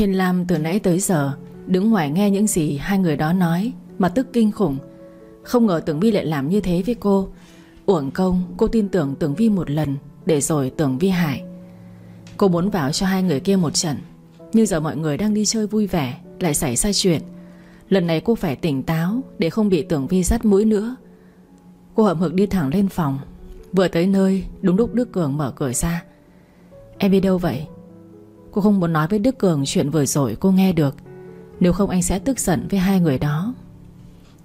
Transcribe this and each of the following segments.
Thiên Lam từ nãy tới giờ Đứng ngoài nghe những gì hai người đó nói Mà tức kinh khủng. Không ngờ Tưởng Vi lại làm như thế với cô. Uổng công, cô tin tưởng Tưởng Vi một lần Để rồi Tưởng Vi hại. Cô muốn vào cho hai người kia một trận, Nhưng giờ mọi người đang đi chơi vui vẻ, Lại xảy ra chuyện. Lần này cô phải tỉnh táo Để không bị Tưởng Vi dắt mũi nữa. Cô hậm hực đi thẳng lên phòng, Vừa tới nơi, đúng lúc Đức Cường mở cửa ra. Em đi đâu vậy? Cô không muốn nói với Đức Cường chuyện vừa rồi, cô nghe được. Nếu không anh sẽ tức giận với hai người đó.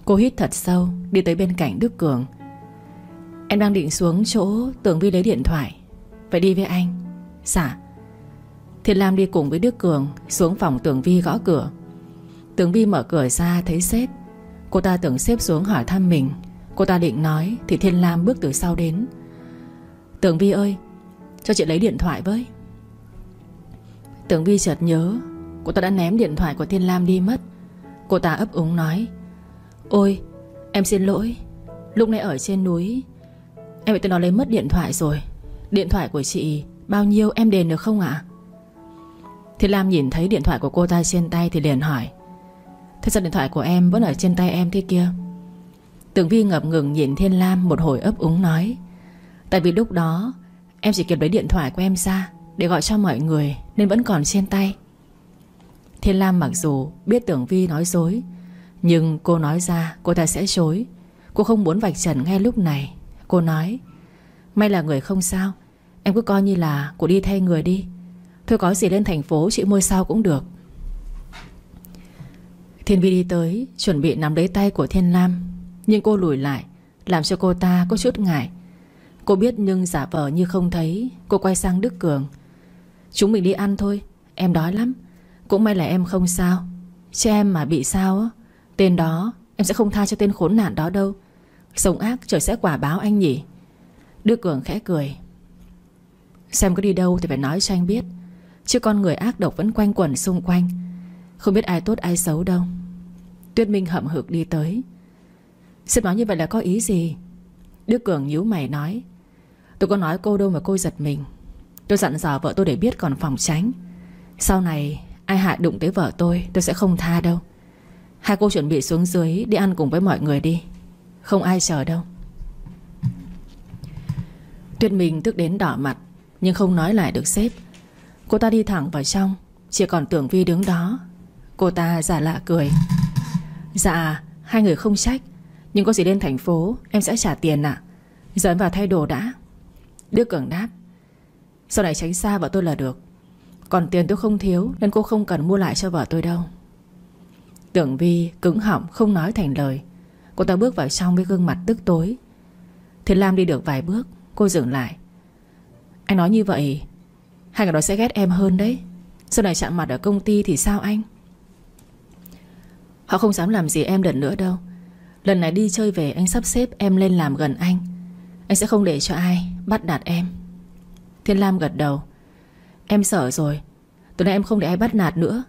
Cô hít thật sâu, Đi tới bên cạnh Đức Cường. Em đang định xuống chỗ Tưởng Vi lấy điện thoại. Phải đi với anh. Dạ. Thiên Lam đi cùng với Đức Cường Xuống phòng Tưởng Vi gõ cửa. Tưởng Vi mở cửa ra thấy sếp. Cô ta tưởng sếp xuống hỏi thăm mình. Cô ta định nói Thì Thiên Lam bước từ sau đến. Tưởng Vi ơi, Cho chị lấy điện thoại với. Tưởng Vi chợt nhớ, Cô ta đã ném điện thoại của Thiên Lam đi mất. Cô ta ấp úng nói, Ôi, em xin lỗi. Lúc nãy ở trên núi, Em bị tên nó lấy mất điện thoại rồi. Điện thoại của chị bao nhiêu em đền được không ạ? Thiên Lam nhìn thấy điện thoại của cô ta trên tay Thì liền hỏi, Thế sao điện thoại của em vẫn ở trên tay em thế kia? Tưởng Vi ngập ngừng nhìn Thiên Lam Một hồi ấp úng nói, Tại vì lúc đó, Em chỉ kịp lấy điện thoại của em ra để gọi cho mọi người Nên vẫn còn trên tay. Thiên Lam mặc dù biết Tưởng Vi nói dối, Nhưng cô nói ra cô ta sẽ chối. Cô không muốn vạch trần ngay lúc này. Cô nói, May là người không sao, Em cứ coi như là cô đi thay người đi. Thôi có gì lên thành phố chị mua sau cũng được. Thiên Vi đi tới, Chuẩn bị nắm lấy tay của Thiên Lam, Nhưng cô lùi lại, Làm cho cô ta có chút ngại. Cô biết nhưng giả vờ như không thấy, Cô quay sang Đức Cường. Chúng mình đi ăn thôi. Em đói lắm. Cũng may là em không sao. Chứ em mà bị sao á, Tên đó, em sẽ không tha cho tên khốn nạn đó đâu. Sống ác, trời sẽ quả báo anh nhỉ. Đức Cường khẽ cười. Xem có đi đâu thì phải nói cho anh biết. Chứ con người ác độc vẫn quanh quẩn xung quanh. Không biết ai tốt ai xấu đâu. Tuyết Minh hậm hực đi tới. Sếp nói như vậy là có ý gì? Đức Cường nhíu mày nói. Tôi có nói cô đâu mà cô giật mình. Tôi dặn dò vợ tôi để biết còn phòng tránh. Sau này, ai hại đụng tới vợ tôi Tôi sẽ không tha đâu. Hai cô chuẩn bị xuống dưới đi ăn cùng với mọi người đi. Không ai chờ đâu. Tuyết Minh tức đến đỏ mặt, Nhưng không nói lại được sếp. Cô ta đi thẳng vào trong, Chỉ còn tưởng Vi đứng đó. Cô ta giả lạ cười. Dạ hai người không trách, Nhưng có gì lên thành phố, Em sẽ trả tiền ạ. Giờ em vào thay đồ đã. Đức Cường đáp. Sau này tránh xa vợ tôi là được. Còn tiền tôi không thiếu, Nên cô không cần mua lại cho vợ tôi đâu. Tưởng Vi cứng họng, không nói thành lời. Cô ta bước vào trong với gương mặt tức tối. Thiên Lam đi được vài bước, Cô dừng lại. Anh nói như vậy, Hai người đó sẽ ghét em hơn đấy. Sau này chạm mặt ở công ty thì sao anh? Họ không dám làm gì em lần nữa đâu. Lần này đi chơi về, anh sắp xếp em lên làm gần anh. Anh sẽ không để cho ai Bắt đạt em. Thiên Lam gật đầu. Em sợ rồi. Từ nay em không để ai bắt nạt nữa.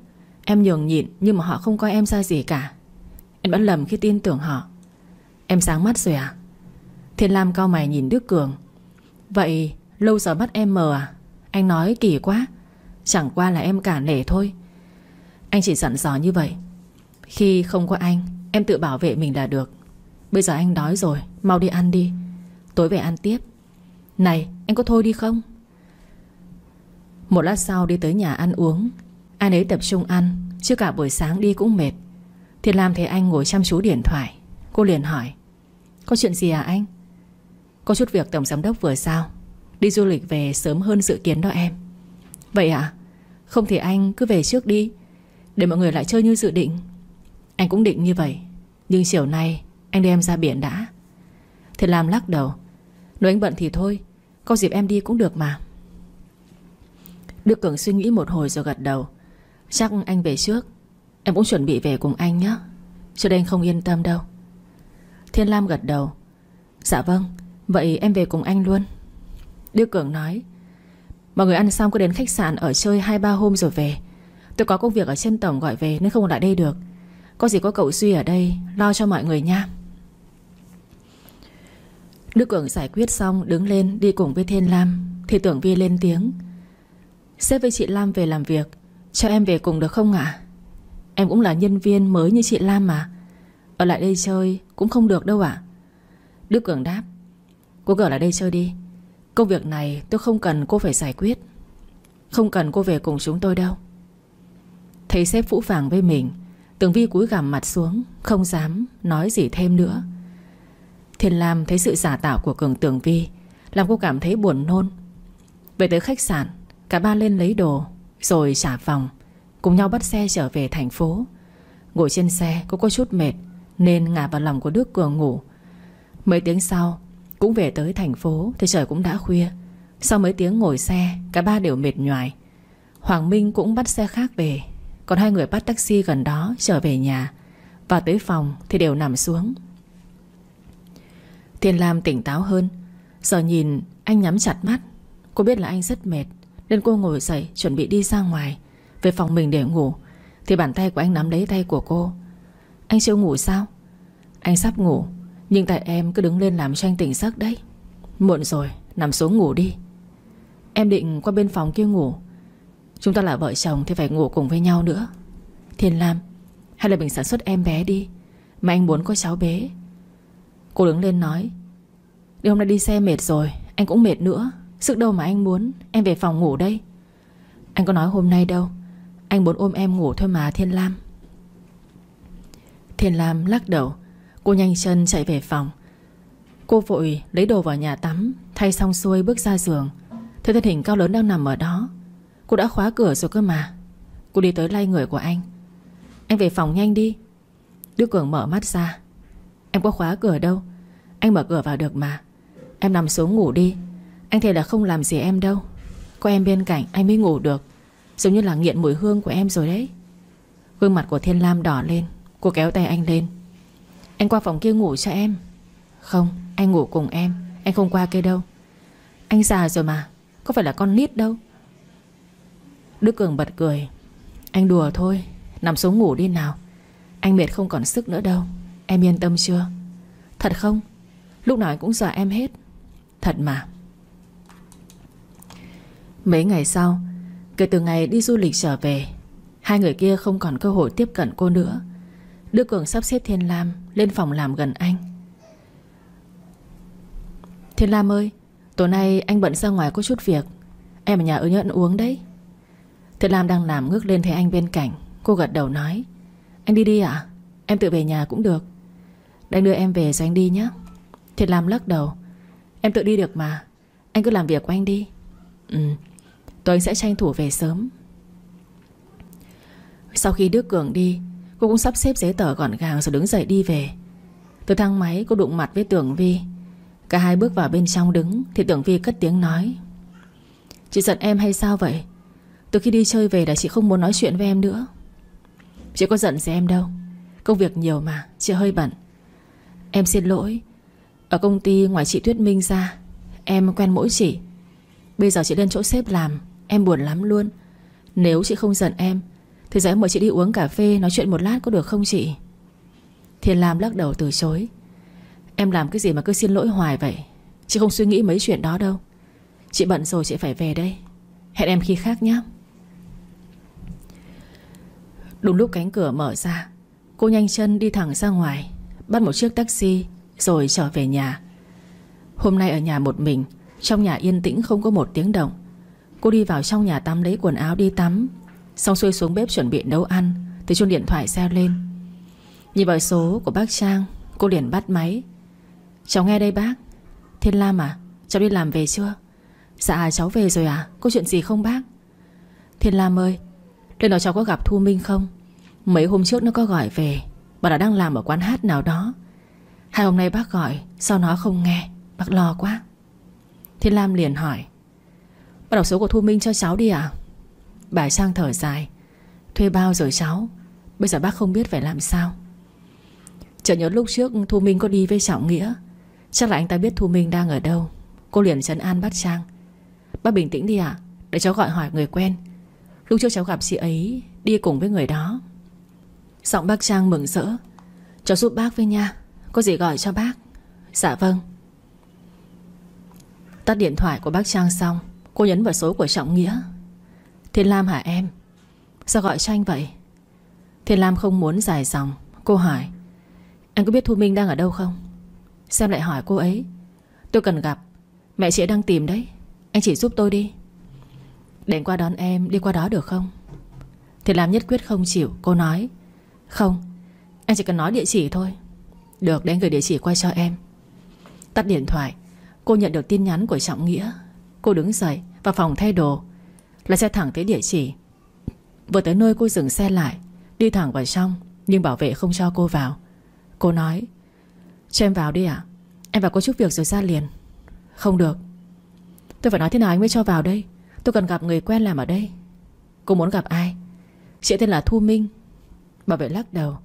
Em nhường nhịn, nhưng mà họ không coi em ra gì cả. Em đã lầm khi tin tưởng họ. Em sáng mắt rồi à? Thiên Lam cao mày nhìn Đức Cường. Vậy lâu giờ bắt em mờ à? Anh nói kỳ quá. Chẳng qua là em cả nể thôi. Anh chỉ dặn dò như vậy. Khi không có anh, Em tự bảo vệ mình là được. Bây giờ anh đói rồi, Mau đi ăn đi. Tối về ăn tiếp. Này, anh có thôi đi không? Một lát sau đi tới nhà ăn uống. Anh ấy tập trung ăn, Chứ cả buổi sáng đi cũng mệt. Thì làm thấy anh ngồi chăm chú điện thoại. Cô liền hỏi, Có chuyện gì à anh? Có chút việc tổng giám đốc vừa sao? Đi du lịch về sớm hơn dự kiến đó em. Vậy à Không thì anh cứ về trước đi, Để mọi người lại chơi như dự định. Anh cũng định như vậy, Nhưng chiều nay anh đem ra biển đã. Thì làm lắc đầu, Nếu anh bận thì thôi, Có dịp em đi cũng được mà. Đức Cường suy nghĩ một hồi rồi gật đầu. Chắc anh về trước. Em cũng chuẩn bị về cùng anh nhé. Cho nên không yên tâm đâu. Thiên Lam gật đầu. Dạ vâng Vậy em về cùng anh luôn. Đức Cường nói. Mọi người ăn xong cứ đến khách sạn ở chơi 2-3 hôm rồi về. Tôi có công việc ở trên tổng gọi về Nên không lại đây được. Có gì có cậu Duy ở đây, Lo cho mọi người nha. Đức Cường giải quyết xong, Đứng lên đi cùng với Thiên Lam. Thì tưởng Vi lên tiếng. Xếp với chị Lam về làm việc. Cho em về cùng được không ạ? Em cũng là nhân viên mới như chị Lam mà. Ở lại đây chơi cũng không được đâu ạ. Đức Cường đáp. Cô cứ ở lại đây chơi đi. Công việc này tôi không cần cô phải giải quyết. Không cần cô về cùng chúng tôi đâu. Thấy sếp phũ phàng với mình, Tường Vi cúi gằm mặt xuống, Không dám nói gì thêm nữa. Thiên Lam thấy sự giả tạo của Cường Tường Vi, Làm cô cảm thấy buồn nôn. Về tới khách sạn Cả ba lên lấy đồ, Rồi trả phòng, Cùng nhau bắt xe trở về thành phố. Ngồi trên xe cô có chút mệt, Nên ngả vào lòng của Đức Cường ngủ. Mấy tiếng sau, Cũng về tới thành phố Thì trời cũng đã khuya. Sau mấy tiếng ngồi xe, Cả ba đều mệt nhoài. Hoàng Minh cũng bắt xe khác về, Còn hai người bắt taxi gần đó trở về nhà. Và tới phòng thì đều nằm xuống. Thiên Lam tỉnh táo hơn, Giờ nhìn anh nhắm chặt mắt. Cô biết là anh rất mệt nên cô ngồi dậy, chuẩn bị đi ra ngoài. Về phòng mình để ngủ, Thì bàn tay của anh nắm lấy tay của cô. Anh chưa ngủ sao? Anh sắp ngủ, Nhưng tại em cứ đứng lên làm cho anh tỉnh giấc đấy. Muộn rồi, nằm xuống ngủ đi. Em định qua bên phòng kia ngủ. Chúng ta là vợ chồng Thì phải ngủ cùng với nhau nữa. Thiên Lam, Hay là mình sản xuất em bé đi, Mà anh muốn có cháu bé. Cô đứng lên nói Đi hôm nay đi xe mệt rồi, Anh cũng mệt nữa. Sức đâu mà anh muốn? Em về phòng ngủ đây. Anh có nói hôm nay đâu. Anh muốn ôm em ngủ thôi mà, Thiên Lam. Thiên Lam lắc đầu. Cô nhanh chân chạy về phòng. Cô vội lấy đồ vào nhà tắm, Thay xong xuôi bước ra giường. Thấy thân hình cao lớn đang nằm ở đó. Cô đã khóa cửa rồi cơ mà. Cô đi tới lay người của anh. Anh về phòng nhanh đi. Đức Cường mở mắt ra. Em có khóa cửa đâu. Anh mở cửa vào được mà. Em nằm xuống ngủ đi. Anh thề là không làm gì em đâu. Có em bên cạnh, anh mới ngủ được. Giống như là nghiện mùi hương của em rồi đấy. Gương mặt của Thiên Lam đỏ lên, Cô kéo tay anh lên. Anh qua phòng kia ngủ cho em. Không, anh ngủ cùng em. Anh không qua kia đâu. Anh già rồi mà, Có phải là con nít đâu? Đức Cường bật cười. Anh đùa thôi, Nằm xuống ngủ đi nào. Anh mệt không còn sức nữa đâu. Em yên tâm chưa? Thật không? Lúc nào anh cũng dọa em hết. Thật mà. Mấy ngày sau, Kể từ ngày đi du lịch trở về, Hai người kia không còn cơ hội tiếp cận cô nữa. Đức Cường sắp xếp Thiên Lam Lên phòng làm gần anh. Thiên Lam ơi, Tối nay anh bận ra ngoài có chút việc. Em ở nhà ở nhận uống đấy. Thiên Lam đang làm ngước lên thấy anh bên cạnh. Cô gật đầu nói, Anh đi đi ạ. Em tự về nhà cũng được. Để đưa em về rồi anh đi nhé. Thiên Lam lắc đầu, Em tự đi được mà. Anh cứ làm việc của anh đi. Ừ. Tôi sẽ tranh thủ về sớm. Sau khi Đức Cường đi, Cô cũng sắp xếp giấy tờ gọn gàng rồi đứng dậy đi về. Từ thang máy, cô đụng mặt với Tưởng Vi. Cả hai bước vào bên trong đứng, Thì Tưởng Vi cất tiếng nói. Chị giận em hay sao vậy? Từ khi đi chơi về là chị không muốn nói chuyện với em nữa. Chị có giận gì em đâu. Công việc nhiều mà, Chị hơi bận. Em xin lỗi. Ở công ty ngoài chị Tuyết Minh ra, Em quen mỗi chị. Bây giờ chị lên chỗ sếp làm. Em buồn lắm luôn. Nếu chị không giận em, Thì giờ em mời chị đi uống cà phê, Nói chuyện một lát có được không chị? Thiên Lam lắc đầu từ chối. Em làm cái gì mà cứ xin lỗi hoài vậy? Chị không suy nghĩ mấy chuyện đó đâu. Chị bận rồi chị phải về đây. Hẹn em khi khác nhé Đúng lúc cánh cửa mở ra, Cô nhanh chân đi thẳng ra ngoài, Bắt một chiếc taxi Rồi trở về nhà. Hôm nay ở nhà một mình, Trong nhà yên tĩnh không có một tiếng động. Cô đi vào trong nhà tắm lấy quần áo đi tắm. Xong xuôi xuống bếp chuẩn bị nấu ăn, Thì chuông điện thoại reo lên. Nhìn vào số của bác Trang, Cô liền bắt máy. Cháu nghe đây bác. Thiên Lam à Cháu đi làm về chưa? Dạ cháu về rồi à Có chuyện gì không bác? Thiên Lam ơi Lần đó cháu có gặp Thu Minh không? Mấy hôm trước nó có gọi về Bà đã đang làm ở quán hát nào đó. Hai hôm nay bác gọi, Sao nó không nghe? Bác lo quá. Thiên Lam liền hỏi. Bà đọc số của Thu Minh cho cháu đi à Bà Trang thở dài. Thuê bao rồi cháu? Bây giờ bác không biết phải làm sao. Chợt nhớ lúc trước Thu Minh có đi với Trọng Nghĩa. Chắc là anh ta biết Thu Minh đang ở đâu. Cô liền trấn an bác Trang. Bác bình tĩnh đi ạ, Để cháu gọi hỏi người quen. Lúc trước cháu gặp chị ấy, Đi cùng với người đó. Giọng bác Trang mừng rỡ. Cháu giúp bác với nha, Có gì gọi cho bác. Dạ vâng. Tắt điện thoại của bác Trang xong. Cô nhấn vào số của Trọng Nghĩa. Thiên Lam hả em? Sao gọi cho anh vậy? Thiên Lam không muốn dài dòng. Cô hỏi, Anh có biết Thu Minh đang ở đâu không? Xem lại hỏi cô ấy? Tôi cần gặp. Mẹ chị đang tìm đấy. Anh chỉ giúp tôi đi. Để qua đón em, đi qua đó được không? Thiên Lam nhất quyết không chịu. Cô nói, Không, Anh chỉ cần nói địa chỉ thôi. Được để anh gửi địa chỉ qua cho em. Tắt điện thoại. Cô nhận được tin nhắn của Trọng Nghĩa. Cô đứng dậy vào phòng thay đồ. Là xe thẳng tới địa chỉ. Vừa tới nơi cô dừng xe lại, Đi thẳng vào trong, Nhưng bảo vệ không cho cô vào. Cô nói, Cho em vào đi ạ. Em vào có chút việc rồi ra liền. Không được. Tôi phải nói thế nào anh mới cho vào đây? Tôi cần gặp người quen làm ở đây. Cô muốn gặp ai? Chị tên là Thu Minh. Bảo vệ lắc đầu.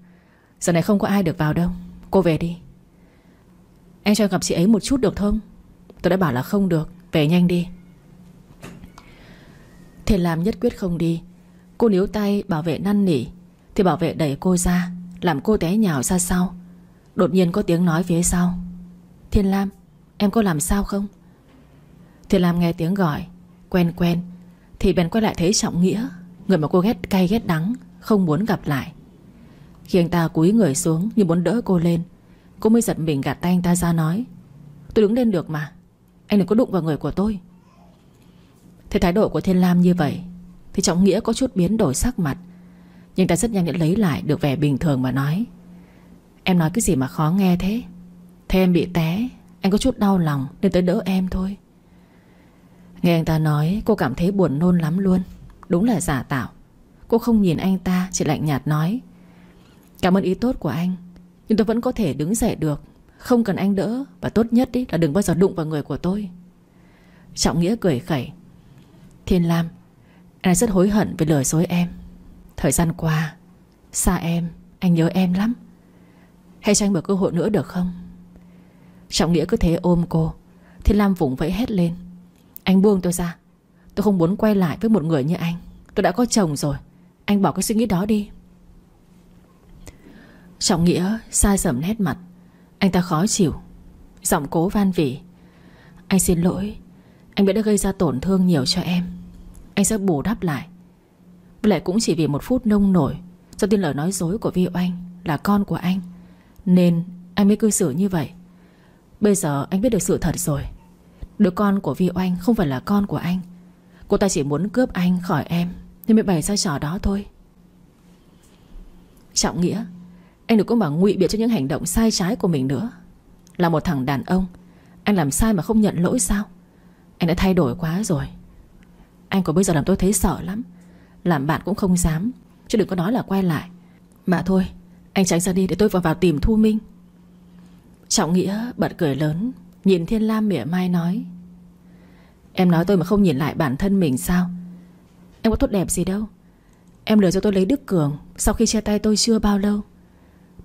Giờ này không có ai được vào đâu. Cô về đi. Anh cho gặp chị ấy một chút được không? Tôi đã bảo là không được. Về nhanh đi. Thiền làm nhất quyết không đi. Cô níu tay bảo vệ năn nỉ, Thì bảo vệ đẩy cô ra, Làm cô té nhào ra sau. Đột nhiên có tiếng nói phía sau. Thiên Lam, em có làm sao không? Thiên Lam nghe tiếng gọi, Quen quen, Thì bèn quay lại thấy Trọng Nghĩa, Người mà cô ghét cay ghét đắng, Không muốn gặp lại. Khi anh ta cúi người xuống như muốn đỡ cô lên, Cô mới giật mình gạt tay anh ta ra nói, Tôi đứng lên được mà. Anh đừng có đụng vào người của tôi. Thế thái độ của Thiên Lam như vậy, Thì Trọng Nghĩa có chút biến đổi sắc mặt. Nhưng ta rất nhanh đã lấy lại được vẻ bình thường mà nói. Em nói cái gì mà khó nghe thế? Thế em bị té, Anh có chút đau lòng nên tới đỡ em thôi. Nghe anh ta nói, Cô cảm thấy buồn nôn lắm luôn. Đúng là giả tạo. Cô không nhìn anh ta, chỉ lạnh nhạt nói. Cảm ơn ý tốt của anh, Nhưng tôi vẫn có thể đứng dậy được. Không cần anh đỡ Và tốt nhất ý, là đừng bao giờ đụng vào người của tôi. Trọng Nghĩa cười khẩy. Thiên Lam Anh rất hối hận về lời dối em. Thời gian qua Xa em Anh nhớ em lắm. Hay cho anh một cơ hội nữa được không? Trọng Nghĩa cứ thế ôm cô. Thiên Lam vùng vẫy hét lên. Anh buông tôi ra. Tôi không muốn quay lại với một người như anh. Tôi đã có chồng rồi. Anh bỏ cái suy nghĩ đó đi. Trọng Nghĩa sai sầm nét mặt. Anh ta khó chịu. Giọng cố van vỉ. Anh xin lỗi. Anh biết đã gây ra tổn thương nhiều cho em. Anh sẽ bù đắp lại. Với lại cũng chỉ vì một phút nông nổi. Do tin lời nói dối của Vi Oanh Là con của anh, Nên anh mới cư xử như vậy. Bây giờ anh biết được sự thật rồi. Đứa con của Vi Oanh không phải là con của anh. Cô ta chỉ muốn cướp anh khỏi em. Nên mới bày ra trò đó thôi. Trọng Nghĩa anh đừng có mà ngụy biện cho những hành động sai trái của mình nữa. Là một thằng đàn ông, Anh làm sai mà không nhận lỗi sao? Anh đã thay đổi quá rồi. Anh của bây giờ làm tôi thấy sợ lắm. Làm bạn cũng không dám, Chứ đừng có nói là quay lại. Mà thôi, Anh tránh ra đi để tôi vào vào tìm Thu Minh. Trọng Nghĩa bật cười lớn, Nhìn Thiên Lam mỉa mai nói, Em nói tôi mà không nhìn lại bản thân mình sao? Em có tốt đẹp gì đâu. Em lừa cho tôi lấy Đức Cường Sau khi chia tay tôi chưa bao lâu.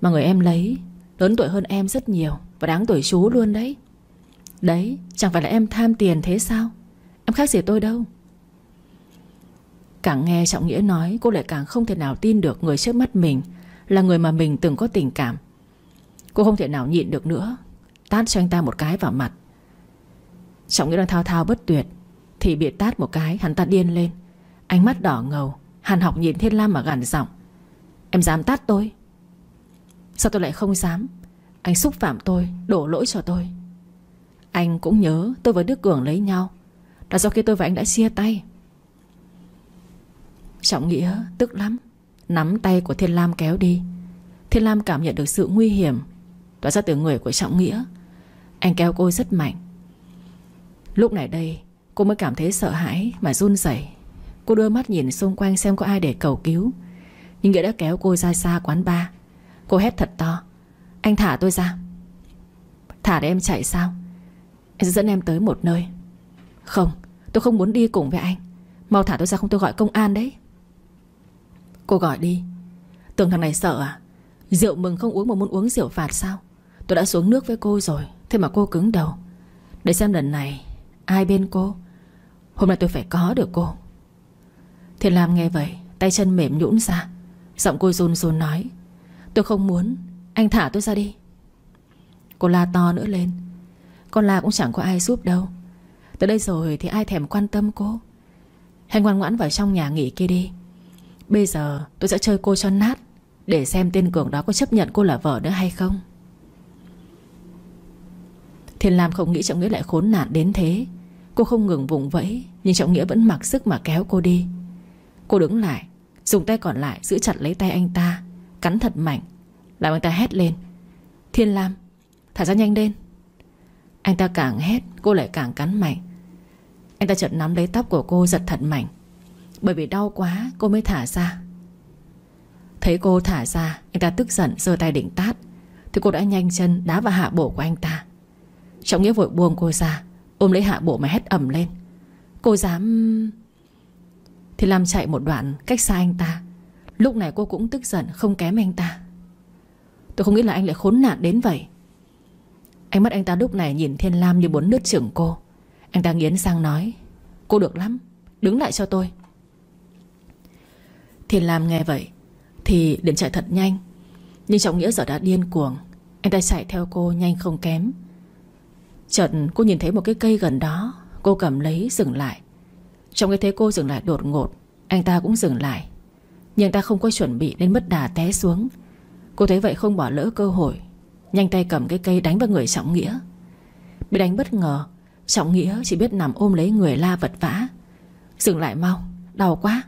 Mà người em lấy. Lớn tuổi hơn em rất nhiều Và đáng tuổi chú luôn đấy. Đấy, chẳng phải là em tham tiền thế sao? Em khác gì tôi đâu. Càng nghe Trọng Nghĩa nói, Cô lại càng không thể nào tin được người trước mắt mình Là người mà mình từng có tình cảm. Cô không thể nào nhịn được nữa, Tát cho anh ta một cái vào mặt. Trọng Nghĩa đang thao thao bất tuyệt, Thì bị tát một cái, hắn ta điên lên. Ánh mắt đỏ ngầu, Hàn học nhìn Thiên Lam mà gằn giọng. Em dám tát tôi? Sao tôi lại không dám? Anh xúc phạm tôi, Đổ lỗi cho tôi. Anh cũng nhớ tôi với Đức Cường lấy nhau. Là do khi tôi và anh đã chia tay. Trọng Nghĩa tức lắm, Nắm tay của Thiên Lam kéo đi. Thiên Lam cảm nhận được sự nguy hiểm, Tỏa ra từ người của Trọng Nghĩa. Anh kéo cô rất mạnh. Lúc này đây, Cô mới cảm thấy sợ hãi mà run rẩy. Cô đưa mắt nhìn xung quanh xem có ai để cầu cứu. Nhưng Nghĩa đã kéo cô ra xa quán bar. Cô hét thật to. Anh thả tôi ra. Thả để em chạy sao? Anh sẽ dẫn em tới một nơi. Không, tôi không muốn đi cùng với anh. Mau thả tôi ra không tôi gọi công an đấy. Cô gọi đi. Tưởng thằng này sợ à? Rượu mừng không uống mà muốn uống rượu phạt sao? Tôi đã xuống nước với cô rồi, Thế mà cô cứng đầu. Để xem lần này, Ai bên cô? Hôm nay tôi phải có được cô. Thiên Lam nghe vậy, Tay chân mềm nhũn ra. Giọng cô run run nói. Tôi không muốn. Anh thả tôi ra đi. Cô la to nữa lên. Con la cũng chẳng có ai giúp đâu. Tới đây rồi thì ai thèm quan tâm cô? Hãy ngoan ngoãn vào trong nhà nghỉ kia đi. Bây giờ tôi sẽ chơi cô cho nát Để xem tên Cường đó có chấp nhận cô là vợ nữa hay không. Thiên Lam không nghĩ Trọng Nghĩa lại khốn nạn đến thế. Cô không ngừng vùng vẫy, Nhưng Trọng Nghĩa vẫn mặc sức mà kéo cô đi. Cô đứng lại, Dùng tay còn lại giữ chặt lấy tay anh ta. Cắn thật mạnh. Làm anh ta hét lên. Thiên Lam, Thả ra nhanh lên. Anh ta càng hét, Cô lại càng cắn mạnh. Anh ta chợt nắm lấy tóc của cô giật thật mạnh. Bởi vì đau quá, cô mới thả ra. Thấy cô thả ra, Anh ta tức giận, giơ tay định tát. Thì cô đã nhanh chân đá vào hạ bộ của anh ta. Trọng nghĩa vội buông cô ra, Ôm lấy hạ bộ mà hét ẩm lên. Cô dám... Thì làm chạy một đoạn cách xa anh ta. Lúc này cô cũng tức giận, không kém anh ta. Tôi không nghĩ là anh lại khốn nạn đến vậy. Ánh mắt anh ta lúc này nhìn Thiên Lam như muốn nứt trưởng cô. Anh ta nghiến sang nói, Cô được lắm, Đứng lại cho tôi. Thiên Lam nghe vậy Thì định chạy thật nhanh. Nhưng Trọng Nghĩa giờ đã điên cuồng, Anh ta chạy theo cô nhanh không kém. Chợt cô nhìn thấy một cái cây gần đó, Cô cầm lấy dừng lại. Trong cái thế cô dừng lại đột ngột, Anh ta cũng dừng lại. Nhưng ta không có chuẩn bị nên mất đà té xuống. Cô thấy vậy không bỏ lỡ cơ hội. Nhanh tay cầm cái cây đánh vào người Trọng Nghĩa. Bị đánh bất ngờ, Trọng Nghĩa chỉ biết nằm ôm lấy người la vật vã. Dừng lại mau, Đau quá.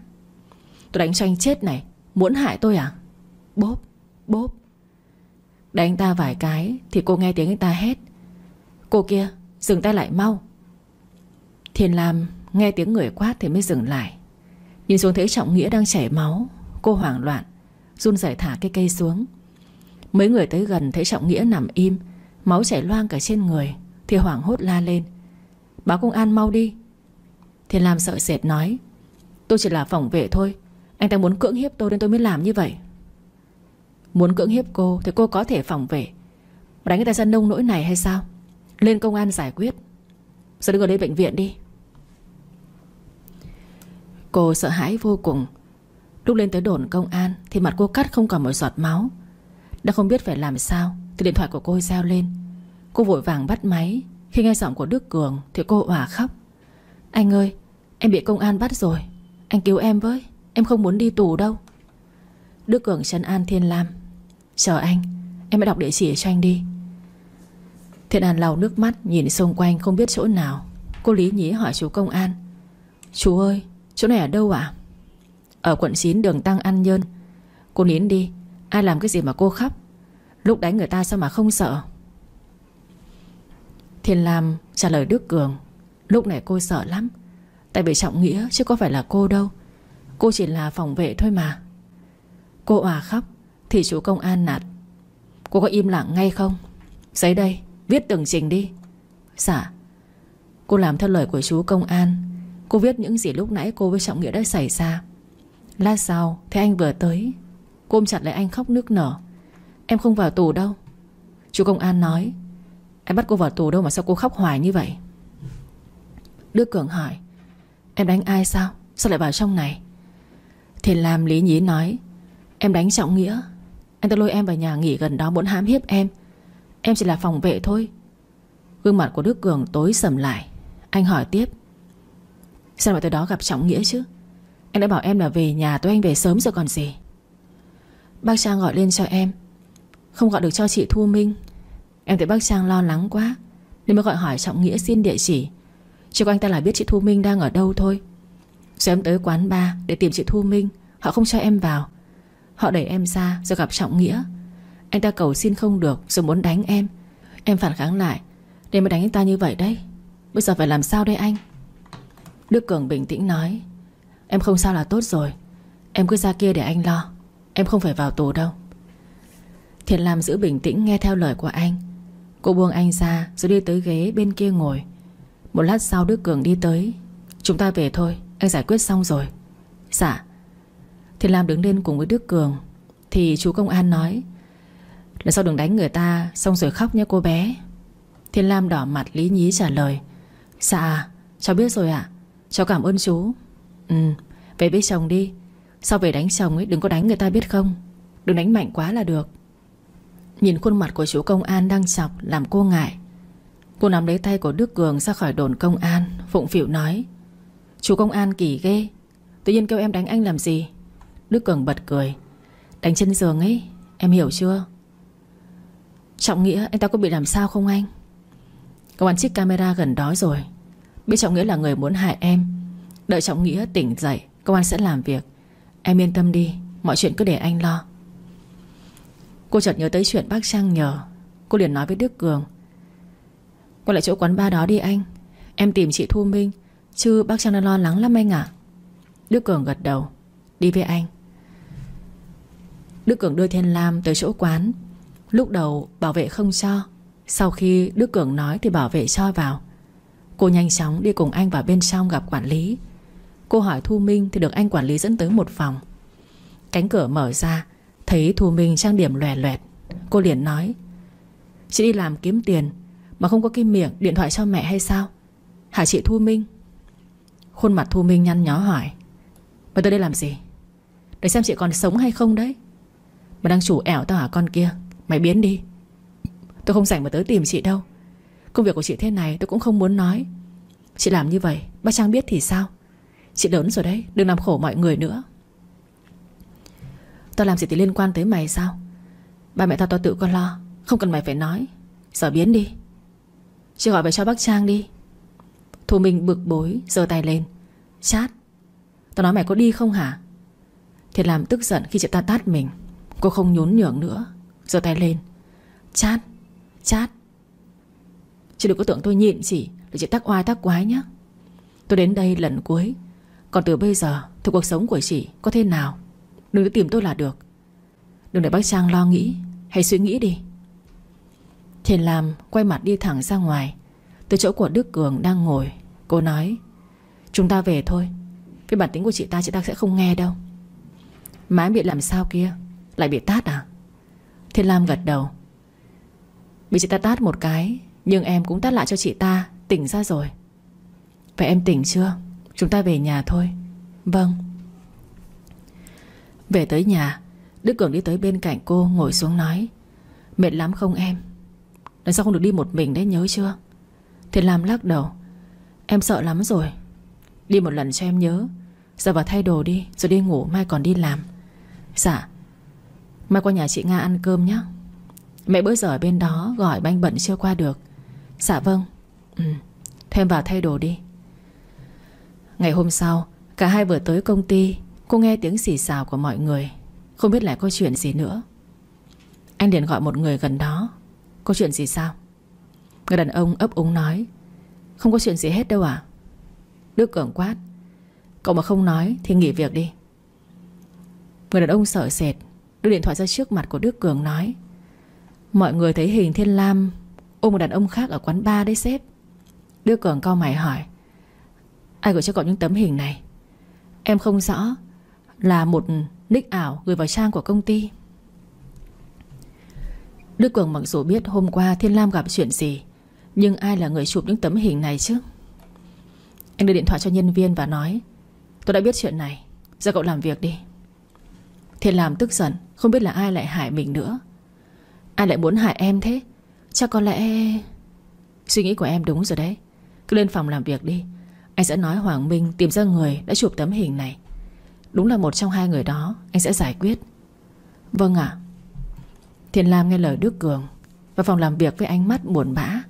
Tôi đánh cho anh chết này, Muốn hại tôi à? Bốp Bốp. Đánh ta vài cái Thì cô nghe tiếng anh ta hét. Cô kia, dừng tay lại mau. Thiên Lam nghe tiếng người quát thì mới dừng lại. Nhìn xuống thấy Trọng Nghĩa đang chảy máu Cô hoảng loạn, Run rẩy thả cái cây xuống. Mấy người tới gần thấy Trọng Nghĩa nằm im, Máu chảy loang cả trên người, Thì hoảng hốt la lên. Báo công an mau đi. Thiên Lam sợ sệt nói, Tôi chỉ là phòng vệ thôi, Anh ta muốn cưỡng hiếp tôi nên tôi mới làm như vậy. Muốn cưỡng hiếp cô Thì cô có thể phòng vệ. Đánh người ta ra nông nỗi này hay sao? Lên công an giải quyết. Giờ đưa đến bệnh viện đi. Cô sợ hãi vô cùng Lúc lên tới đồn công an Thì mặt cô cắt không còn một giọt máu. Đã không biết phải làm sao Thì điện thoại của cô reo lên. Cô vội vàng bắt máy. Khi nghe giọng của Đức Cường Thì cô hỏa khóc. Anh ơi, em bị công an bắt rồi. Anh cứu em với. Em không muốn đi tù đâu. Đức Cường trấn an Thiên Lam. Chờ anh, Em hãy đọc địa chỉ cho anh đi. Thiện An lau nước mắt, Nhìn xung quanh không biết chỗ nào. Cô Lý nhí hỏi chú công an. Chú ơi, chỗ này ở đâu ạ? Ở quận 9 đường Tăng An Nhơn. Cô nín đi, Ai làm cái gì mà cô khóc? Lúc đánh người ta sao mà không sợ? Thiên Lam trả lời Đức Cường, Lúc này cô sợ lắm. Tại vì Trọng Nghĩa chứ có phải là cô đâu. Cô chỉ là phòng vệ thôi mà. Cô òa khóc, Thì chú công an nạt. Cô có im lặng ngay không? Giấy đây, Viết từng trình đi. Dạ. Cô làm theo lời của chú công an. Cô viết những gì lúc nãy cô với Trọng Nghĩa đã xảy ra. Lát sau, Thấy anh vừa tới. Cô ôm chặt lấy anh khóc nước nở. Em không vào tù đâu. Chú công an nói, Em bắt cô vào tù đâu mà sao cô khóc hoài như vậy? Đức Cường hỏi, Em đánh ai sao? Sao lại vào trong này? Thì làm lý nhí nói, Em đánh Trọng Nghĩa. Anh ta lôi em vào nhà nghỉ gần đó muốn hãm hiếp em. Em chỉ là phòng vệ thôi. Gương mặt của Đức Cường tối sầm lại. Anh hỏi tiếp, Sao lại tới đó gặp Trọng Nghĩa chứ? Anh đã bảo em là về nhà tôi anh về sớm rồi còn gì. Bác Trang gọi lên cho em. Không gọi được cho chị Thu Minh. Em thấy bác Trang lo lắng quá, Nên mới gọi hỏi Trọng Nghĩa xin địa chỉ. Chứ anh ta là biết chị Thu Minh đang ở đâu thôi. Rồi em tới quán bar để tìm chị Thu Minh. Họ không cho em vào. Họ đẩy em ra rồi gặp Trọng Nghĩa. Anh ta cầu xin không được Rồi muốn đánh em. Em phản kháng lại, Để mới đánh anh ta như vậy đấy. Bây giờ phải làm sao đây anh? Đức Cường bình tĩnh nói. Em không sao là tốt rồi. Em cứ ra kia để anh lo. Em không phải vào tù đâu. Thiện Lam giữ bình tĩnh nghe theo lời của anh. Cô buông anh ra Rồi đi tới ghế bên kia ngồi. Một lát sau Đức Cường đi tới. Chúng ta về thôi, Anh giải quyết xong rồi. Dạ. Thiện Lam đứng lên cùng với Đức Cường. Thì chú công an nói, Lần sau đừng đánh người ta Xong rồi khóc nhé cô bé. Thiên Lam đỏ mặt lý nhí trả lời Dạ cháu biết rồi ạ. Cháu cảm ơn chú. Ừ về với chồng đi. Sau về đánh chồng ấy, đừng có đánh người ta biết không? Đừng đánh mạnh quá là được. Nhìn khuôn mặt của chú công an đang chọc Làm cô ngại. Cô nắm lấy tay của Đức Cường ra khỏi đồn công an, Phụng phịu nói Chú công an kỳ ghê. Tự nhiên kêu em đánh anh làm gì? Đức Cường bật cười, Đánh chân giường ấy, Em hiểu chưa? Trọng Nghĩa, anh ta có bị làm sao không anh? Công an trích camera gần đó rồi. Biết Trọng Nghĩa là người muốn hại em Đợi Trọng Nghĩa tỉnh dậy, Công an sẽ làm việc. Em yên tâm đi, Mọi chuyện cứ để anh lo. Cô chợt nhớ tới chuyện bác Trang nhờ. Cô liền nói với Đức Cường Quay lại chỗ quán ba đó đi anh. Em tìm chị Thu Minh, Chứ bác Trang đang lo lắng lắm anh ạ. Đức Cường gật đầu, Đi với anh. Đức Cường đưa Thiên Lam tới chỗ quán. Lúc đầu bảo vệ không cho, Sau khi Đức Cường nói thì bảo vệ cho vào. Cô nhanh chóng đi cùng anh vào bên trong gặp quản lý. Cô hỏi Thu Minh Thì được anh quản lý dẫn tới một phòng. Cánh cửa mở ra, Thấy Thu Minh trang điểm lòe loẹt. Cô liền nói, Chị đi làm kiếm tiền, Mà không có kim miệng điện thoại cho mẹ hay sao? Hả chị Thu Minh? Khuôn mặt Thu Minh nhăn nhó hỏi, Mà tôi đây làm gì? Để xem chị còn sống hay không đấy. Mà đang chủ ẻo tao hả con kia? Mày biến đi. Tôi không rảnh mà tới tìm chị đâu. Công việc của chị thế này tôi cũng không muốn nói. Chị làm như vậy, Bác Trang biết thì sao? Chị lớn rồi đấy, Đừng làm khổ mọi người nữa. Tao làm gì thì liên quan tới mày sao? Ba mẹ tao tao tự con lo, Không cần mày phải nói. Giờ biến đi. Chị gọi về cho bác Trang đi. Thu Minh bực bối, giơ tay lên. Chát, Tao nói mày có đi không hả? Thiệt làm tức giận khi chị ta tát mình. Cô không nhún nhường nữa, giơ tay lên. Chát Chát. Chị đừng có tưởng tôi nhịn chị, Để chị tắc oai tắc quái nhé Tôi đến đây lần cuối. Còn từ bây giờ, Thì cuộc sống của chị có thế nào? Đừng có tìm tôi là được. Đừng để bác Trang lo nghĩ. Hãy suy nghĩ đi. Thiền làm quay mặt đi thẳng ra ngoài. Từ chỗ của Đức Cường đang ngồi, Cô nói, Chúng ta về thôi. Với bản tính của chị ta chị ta sẽ không nghe đâu. Má em bị làm sao kia? Lại bị tát à? Thiên Lam gật đầu. Bị chị ta tát một cái, Nhưng em cũng tát lại cho chị ta, Tỉnh ra rồi. Vậy em tỉnh chưa? Chúng ta về nhà thôi. Vâng. Về tới nhà, Đức Cường đi tới bên cạnh cô, ngồi xuống nói, Mệt lắm không em? Lần sau không được đi một mình đấy, nhớ chưa? Thiệt làm lắc đầu, Em sợ lắm rồi. Đi một lần cho em nhớ. Giờ vào thay đồ đi, Rồi đi ngủ, mai còn đi làm. Dạ. Mai qua nhà chị Nga ăn cơm nhé Mẹ bữa giờ ở bên đó, gọi banh bận chưa qua được. Dạ vâng. Ừ. Thêm vào thay đồ đi. Ngày hôm sau, Cả hai vừa tới công ty, Cô nghe tiếng xì xào của mọi người. Không biết lại có chuyện gì nữa. Anh liền gọi một người gần đó. Có chuyện gì sao? Người đàn ông ấp úng nói. Không có chuyện gì hết đâu à Đức Cường quát. Cậu mà không nói thì nghỉ việc đi. Người đàn ông sợ sệt, Đưa điện thoại ra trước mặt của Đức Cường nói. Mọi người thấy hình Thiên Lam Ôm một đàn ông khác ở quán bar đấy sếp. Đức Cường cao mày hỏi. Ai gửi cho cậu những tấm hình này? Em không rõ Là một nick ảo gửi vào trang của công ty. Đức Cường mặc dù biết hôm qua Thiên Lam gặp chuyện gì, Nhưng ai là người chụp những tấm hình này chứ? Anh đưa điện thoại cho nhân viên và nói, Tôi đã biết chuyện này, Giờ cậu làm việc đi. Thiên Lam tức giận, Không biết là ai lại hại mình nữa. Ai lại muốn hại em thế? Chắc có lẽ Suy nghĩ của em đúng rồi đấy. Cứ lên phòng làm việc đi anh sẽ nói Hoàng Minh tìm ra người đã chụp tấm hình này. Đúng là một trong hai người đó, Anh sẽ giải quyết. Vâng ạ. Thiên Lam nghe lời Đức Cường Vào phòng làm việc với ánh mắt buồn bã.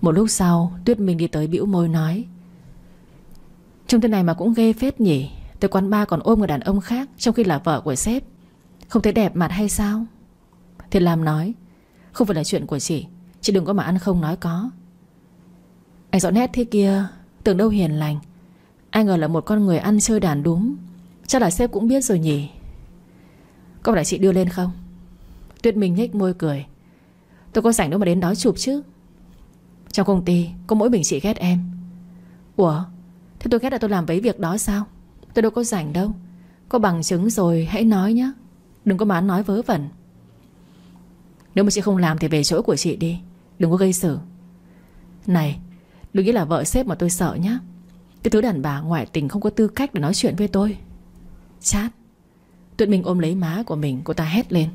Một lúc sau, Tuyết Minh đi tới bĩu môi nói Trong thế này mà cũng ghê phết nhỉ. Tới quán ba còn ôm người đàn ông khác Trong khi là vợ của sếp. Không thấy đẹp mặt hay sao? Thiên Lam nói, Không phải là chuyện của chị Chị đừng có mà ăn không nói có. Anh rõ nét thế kia Tưởng đâu hiền lành. Ai ngờ là một con người ăn chơi đàn đúng. Chắc là sếp cũng biết rồi nhỉ? Có phải chị đưa lên không? Tuyết Minh nhếch môi cười. Tôi có rảnh đâu mà đến đó chụp chứ. Trong công ty, có mỗi mình chị ghét em. Ủa? Thế tôi ghét là tôi làm với việc đó sao? Tôi đâu có rảnh đâu. Có bằng chứng rồi hãy nói nhé Đừng có mà nói vớ vẩn. Nếu mà chị không làm thì về chỗ của chị đi. Đừng có gây sự. Này Đừng nghĩ là vợ sếp mà tôi sợ nhá. Cái thứ đàn bà ngoại tình không có tư cách để nói chuyện với tôi. Chát. Tuyệt mình ôm lấy má của mình, Cô ta hét lên.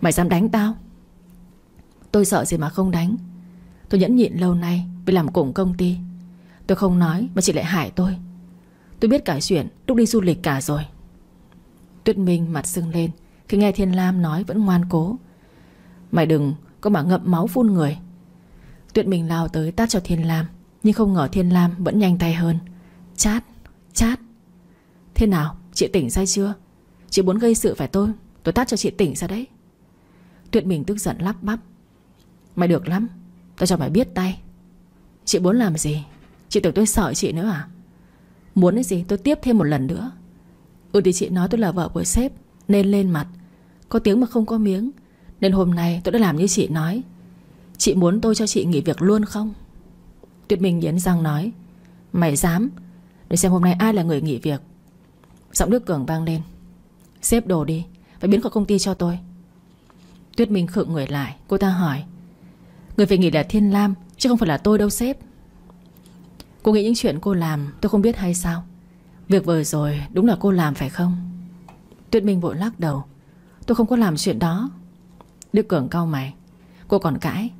Mày dám đánh tao? Tôi sợ gì mà không đánh. Tôi nhẫn nhịn lâu nay Vì làm cùng công ty. Tôi không nói mà chị lại hại tôi. Tôi biết cả chuyện, lúc đi du lịch cả rồi. Tuyết Minh mặt sưng lên Khi nghe Thiên Lam nói vẫn ngoan cố. Mày đừng có mà ngậm máu phun người. Tuyết Minh lao tới tát cho Thiên Lam. Nhưng không ngờ Thiên Lam vẫn nhanh tay hơn. Chát, chát. Thế nào, chị tỉnh ra chưa? Chị muốn gây sự phải tôi? Tôi tát cho chị tỉnh ra đấy? Tuyệt mình tức giận lắp bắp. Mày được lắm Tao cho mày biết tay. Chị muốn làm gì? Chị tưởng tôi sợ chị nữa à? Muốn cái gì tôi tiếp thêm một lần nữa. Ừ thì chị nói tôi là vợ của sếp Nên lên mặt. Có tiếng mà không có miếng Nên hôm nay tôi đã làm như chị nói. Chị muốn tôi cho chị nghỉ việc luôn không? Tuyết Minh nghiến răng nói, Mày dám? Để xem hôm nay ai là người nghỉ việc. Giọng Đức Cường vang lên, Xếp đồ đi, Phải biến khỏi công ty cho tôi. Tuyết Minh khựng người lại, Cô ta hỏi, Người phải nghỉ là Thiên Lam, Chứ không phải là tôi đâu sếp Cô nghĩ những chuyện cô làm tôi không biết hay sao. Việc vừa rồi đúng là cô làm phải không? Tuyết Minh vội lắc đầu, Tôi không có làm chuyện đó. Đức Cường cau mày, Cô còn cãi.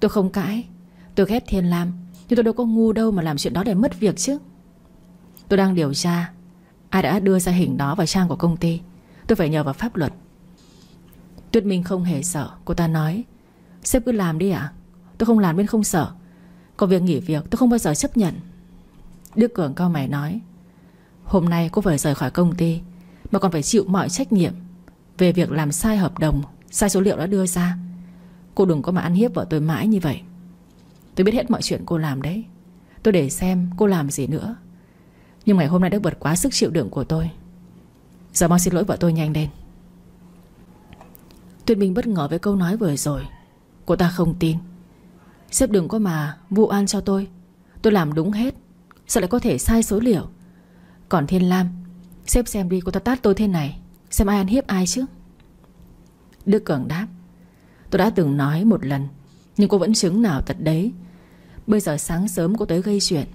Tôi không cãi, Tôi ghét Thiên Lam nhưng tôi đâu có ngu đâu mà làm chuyện đó để mất việc chứ. Tôi đang điều tra, Ai đã đưa ra hình đó vào trang của công ty. Tôi phải nhờ vào pháp luật. Tuyết Minh không hề sợ. Cô ta nói, Sếp cứ làm đi ạ. Tôi không làm bên không sợ. Còn việc nghỉ việc, tôi không bao giờ chấp nhận. Đức Cường cao mày nói, Hôm nay cô phải rời khỏi công ty, Mà còn phải chịu mọi trách nhiệm Về việc làm sai hợp đồng, Sai số liệu đã đưa ra. Cô đừng có mà ăn hiếp vợ tôi mãi như vậy. Tôi biết hết mọi chuyện cô làm đấy. Tôi để xem cô làm gì nữa. Nhưng ngày hôm nay đã vượt quá sức chịu đựng của tôi. Giờ mong xin lỗi vợ tôi nhanh lên. Tuyết Minh bất ngờ với câu nói vừa rồi. Cô ta không tin. Sếp đừng có mà vụ an cho tôi. Tôi làm đúng hết. Sao lại có thể sai số liệu? Còn Thiên Lam, Sếp xem đi cô ta tát tôi thế này. Xem ai ăn hiếp ai chứ? Đức Cường đáp. Tôi đã từng nói một lần, Nhưng cô vẫn chứng nào tật đấy. Bây giờ sáng sớm cô tới gây chuyện.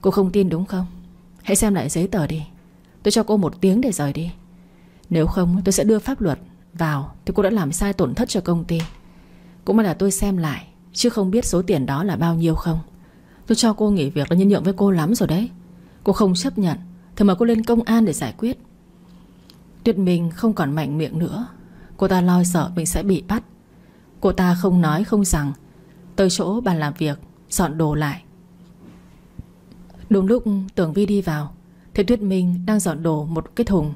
Cô không tin đúng không? Hãy xem lại giấy tờ đi. Tôi cho cô một tiếng để rời đi. Nếu không, tôi sẽ đưa pháp luật vào Thì cô đã làm sai tổn thất cho công ty. Cũng may là tôi xem lại, Chứ không biết số tiền đó là bao nhiêu không. Tôi cho cô nghỉ việc là nhân nhượng với cô lắm rồi đấy. Cô không chấp nhận, Thì mà cô lên công an để giải quyết. Tuyết Minh không còn mạnh miệng nữa. Cô ta lo sợ mình sẽ bị bắt. Cô ta không nói không rằng, Tới chỗ bàn làm việc Dọn đồ lại. Đúng lúc Tưởng Vi đi vào Thì Tuyết Minh đang dọn đồ một cái thùng.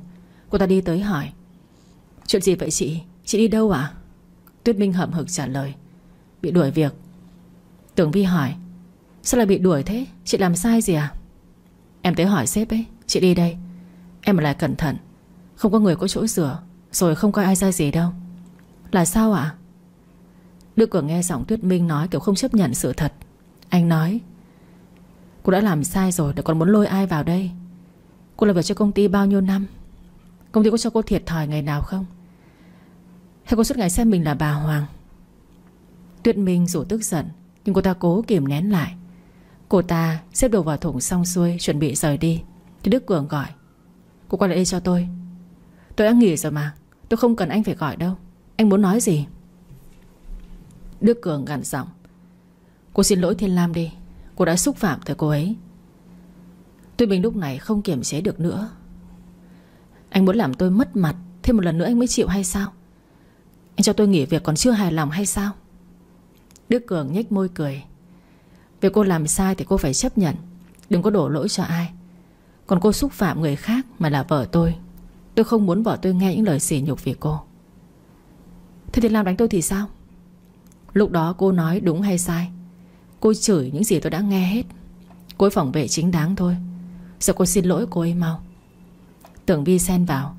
Cô ta đi tới hỏi, Chuyện gì vậy chị? Chị đi đâu ạ? Tuyết Minh hậm hực trả lời, Bị đuổi việc. Tưởng Vi hỏi, Sao lại bị đuổi thế? Chị làm sai gì à Em tới hỏi sếp ấy, Chị đi đây. Em mà lại cẩn thận, Không có người có chỗ rửa, Rồi không có ai ra gì đâu. Là sao ạ? Đức Cường nghe giọng Tuyết Minh nói kiểu không chấp nhận sự thật. Anh nói, Cô đã làm sai rồi, Để còn muốn lôi ai vào đây? Cô làm việc cho công ty bao nhiêu năm? Công ty có cho cô thiệt thòi ngày nào không? Hay cô suốt ngày xem mình là bà Hoàng? Tuyết Minh dù tức giận, Nhưng cô ta cố kiềm nén lại. Cô ta xếp đồ vào thùng xong xuôi, Chuẩn bị rời đi. Thì Đức Cường gọi, Cô qua lại đây cho tôi. Tôi đã nghỉ rồi mà, Tôi không cần anh phải gọi đâu. Anh muốn nói gì? Đức Cường gằn giọng Cô xin lỗi Thiên Lam đi. Cô đã xúc phạm tới cô ấy. Tuy mình lúc này không kiềm chế được nữa. Anh muốn làm tôi mất mặt, Thêm một lần nữa anh mới chịu hay sao? Anh cho tôi nghỉ việc còn chưa hài lòng hay sao? Đức Cường nhếch môi cười. Việc cô làm sai thì cô phải chấp nhận. Đừng có đổ lỗi cho ai. Còn cô xúc phạm người khác mà là vợ tôi. Tôi không muốn vợ tôi nghe những lời sỉ nhục vì cô. Thế thì làm đánh tôi thì sao? Lúc đó cô nói đúng hay sai? Cô chửi những gì tôi đã nghe hết. Cô ấy phòng vệ chính đáng thôi. Giờ cô xin lỗi cô ấy mau. Tưởng Vi xen vào.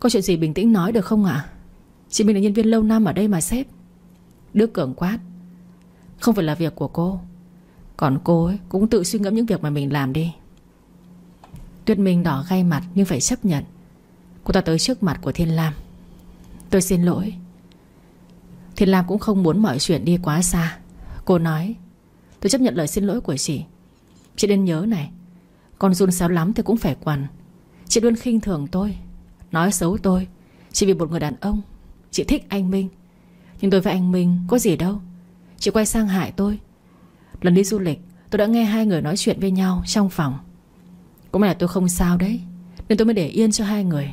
Có chuyện gì bình tĩnh nói được không ạ? Chị mình là nhân viên lâu năm ở đây mà sếp. Đức Cường quát. Không phải là việc của cô. Còn cô ấy cũng tự suy ngẫm những việc mà mình làm đi. Tuyết Minh đỏ gay mặt Nhưng phải chấp nhận. Cô ta tới trước mặt của Thiên Lam. Tôi xin lỗi. Thiên Lam cũng không muốn mọi chuyện đi quá xa. Cô nói, Tôi chấp nhận lời xin lỗi của chị. Chị nên nhớ này, Con run sao lắm thì cũng phải quằn. Chị luôn khinh thường tôi, Nói xấu tôi. Chỉ vì một người đàn ông, Chị thích anh Minh. Nhưng tôi với anh Minh có gì đâu. Chị quay sang hại tôi. Lần đi du lịch, tôi đã nghe hai người nói chuyện với nhau Trong phòng. Cũng là tôi không sao đấy, Nên tôi mới để yên cho hai người.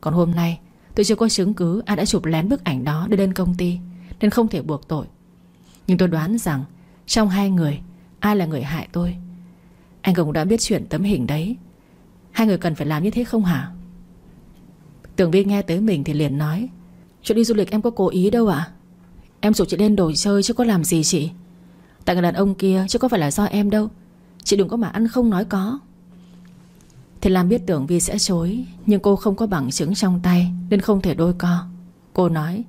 Còn hôm nay, tôi chưa có chứng cứ, Ai đã chụp lén bức ảnh đó đưa lên công ty, Nên không thể buộc tội. Nhưng tôi đoán rằng Trong hai người, Ai là người hại tôi? Anh cũng đã biết chuyện tấm hình đấy. Hai người cần phải làm như thế không hả? Tưởng Vi nghe tới mình thì liền nói, Chuyện đi du lịch em có cố ý đâu ạ. Em rủ chị lên đồ chơi chứ có làm gì chị? Tại người đàn ông kia chứ có phải là do em đâu. Chị đừng có mà ăn không nói có. Thì làm biết tưởng Vi sẽ chối, Nhưng cô không có bằng chứng trong tay Nên không thể đôi co. Cô nói,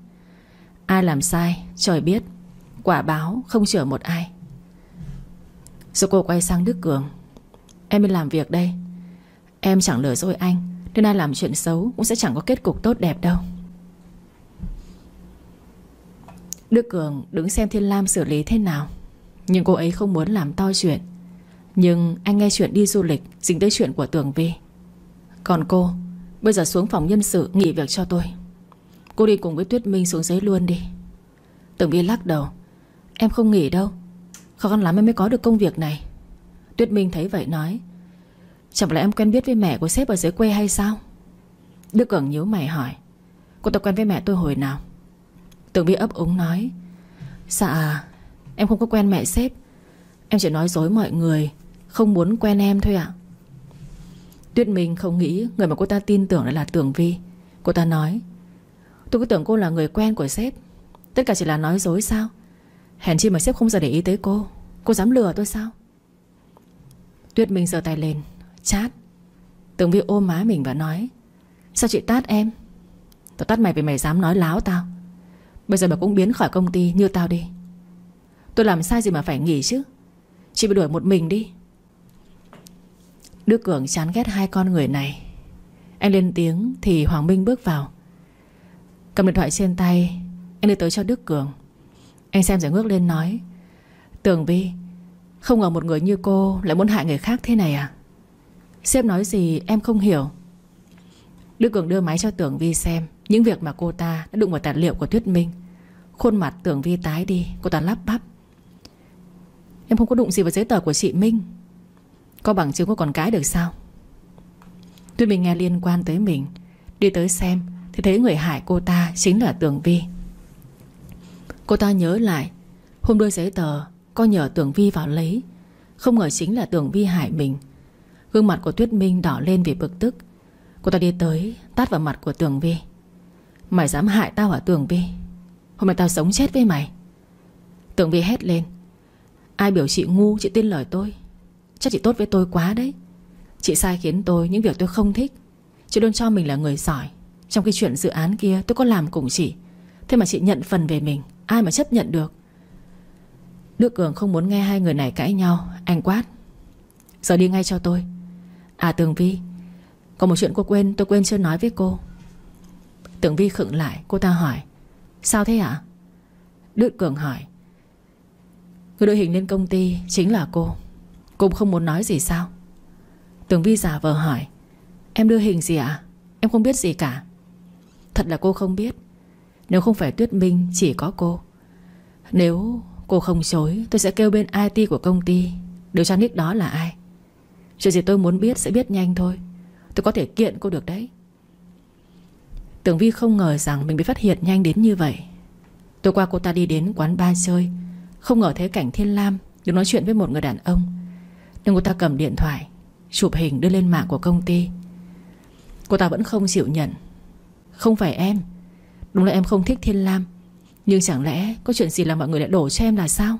Ai làm sai, trời biết. Quả báo không chở một ai. Rồi cô quay sang Đức Cường. Em đi làm việc đây. Em chẳng lừa dối anh, Nên ai làm chuyện xấu cũng sẽ chẳng có kết cục tốt đẹp đâu. Đức Cường đứng xem Thiên Lam xử lý thế nào. Nhưng cô ấy không muốn làm to chuyện. Nhưng anh nghe chuyện đi du lịch Dính tới chuyện của Tường Vi. Còn cô, Bây giờ xuống phòng nhân sự nghỉ việc cho tôi. Cô đi cùng với Tuyết Minh xuống dưới luôn đi. Tường Vi lắc đầu. Em không nghỉ đâu. Khó khăn lắm em mới có được công việc này. Tuyết Minh thấy vậy nói, Chẳng lẽ em quen biết với mẹ của sếp ở dưới quê hay sao? Đức Cường nhíu mày hỏi, Cô ta quen với mẹ tôi hồi nào? Tường Vi ấp úng nói Dạ Em không có quen mẹ sếp. Em chỉ nói dối mọi người, Không muốn quen em thôi ạ. Tuyết Minh không nghĩ Người mà cô ta tin tưởng là Tường Vi. Cô ta nói, Tôi cứ tưởng cô là người quen của sếp. Tất cả chỉ là nói dối sao? Hèn chi mà sếp không giờ để ý tới cô. Cô dám lừa tôi sao? Tuyết Minh giơ tay lên, Chát. Tường Vi ôm má mình và nói, Sao chị tát em? Tao tát mày vì mày dám nói láo tao. Bây giờ mày cũng biến khỏi công ty như tao đi. Tôi làm sai gì mà phải nghỉ chứ? Chị bị đuổi một mình đi. Đức Cường chán ghét hai con người này. Anh lên tiếng Thì Hoàng Minh bước vào. Cầm điện thoại trên tay, Anh đi tới cho Đức Cường. Anh xem rồi ngước lên nói, Tường Vi Không ngờ một người như cô lại muốn hại người khác thế này à? Sếp nói gì em không hiểu. Đức Cường đưa máy cho Tưởng Vi xem, Những việc mà cô ta đã đụng vào tài liệu của Thuyết Minh. Khuôn mặt Tưởng Vi tái đi, Cô ta lắp bắp, Em không có đụng gì vào giấy tờ của chị Minh. Có bằng chứng có còn cái được sao? Tuyết Minh nghe liên quan tới mình, Đi tới xem Thì thấy người hại cô ta chính là Tưởng Vi Cô ta nhớ lại, Hôm đưa giấy tờ Có nhờ Tưởng Vi vào lấy. Không ngờ chính là Tưởng Vi hại mình. Gương mặt của Tuyết Minh đỏ lên vì bực tức. Cô ta đi tới, Tát vào mặt của tưởng Vi. Mày dám hại tao hả tưởng Vi? Hôm nay tao sống chết với mày. Tưởng Vi hét lên. Ai biểu chị ngu, chị tin lời tôi. Chắc chị tốt với tôi quá đấy. Chị sai khiến tôi những việc tôi không thích. Chị luôn cho mình là người giỏi. Trong cái chuyện dự án kia tôi có làm cùng chị. Thế mà chị nhận phần về mình. Ai mà chấp nhận được? Đức Cường không muốn nghe hai người này cãi nhau. Anh quát. Giờ đi ngay cho tôi. À Tường Vi. Có một chuyện cô quên, tôi quên chưa nói với cô. Tường Vi khựng lại, Cô ta hỏi. Sao thế ạ? Đức Cường hỏi. Người đội hình lên công ty chính là cô. Cô không muốn nói gì sao? Tường Vi giả vờ hỏi. Em đưa hình gì ạ? Em không biết gì cả. Thật là cô không biết. Nếu không phải Tuyết Minh, chỉ có cô. Nếu cô không chối, Tôi sẽ kêu bên IT của công ty, Điều tra nick đó là ai. Chuyện gì tôi muốn biết sẽ biết nhanh thôi. Tôi có thể kiện cô được đấy. Tưởng Vi không ngờ rằng Mình bị phát hiện nhanh đến như vậy. Tôi qua cô ta đi đến quán bar chơi. Không ngờ thấy cảnh Thiên Lam Được nói chuyện với một người đàn ông. Nên cô ta cầm điện thoại, Chụp hình đưa lên mạng của công ty. Cô ta vẫn không chịu nhận. Không phải em Đúng là em không thích Thiên Lam. Nhưng chẳng lẽ có chuyện gì là mọi người lại đổ cho em là sao?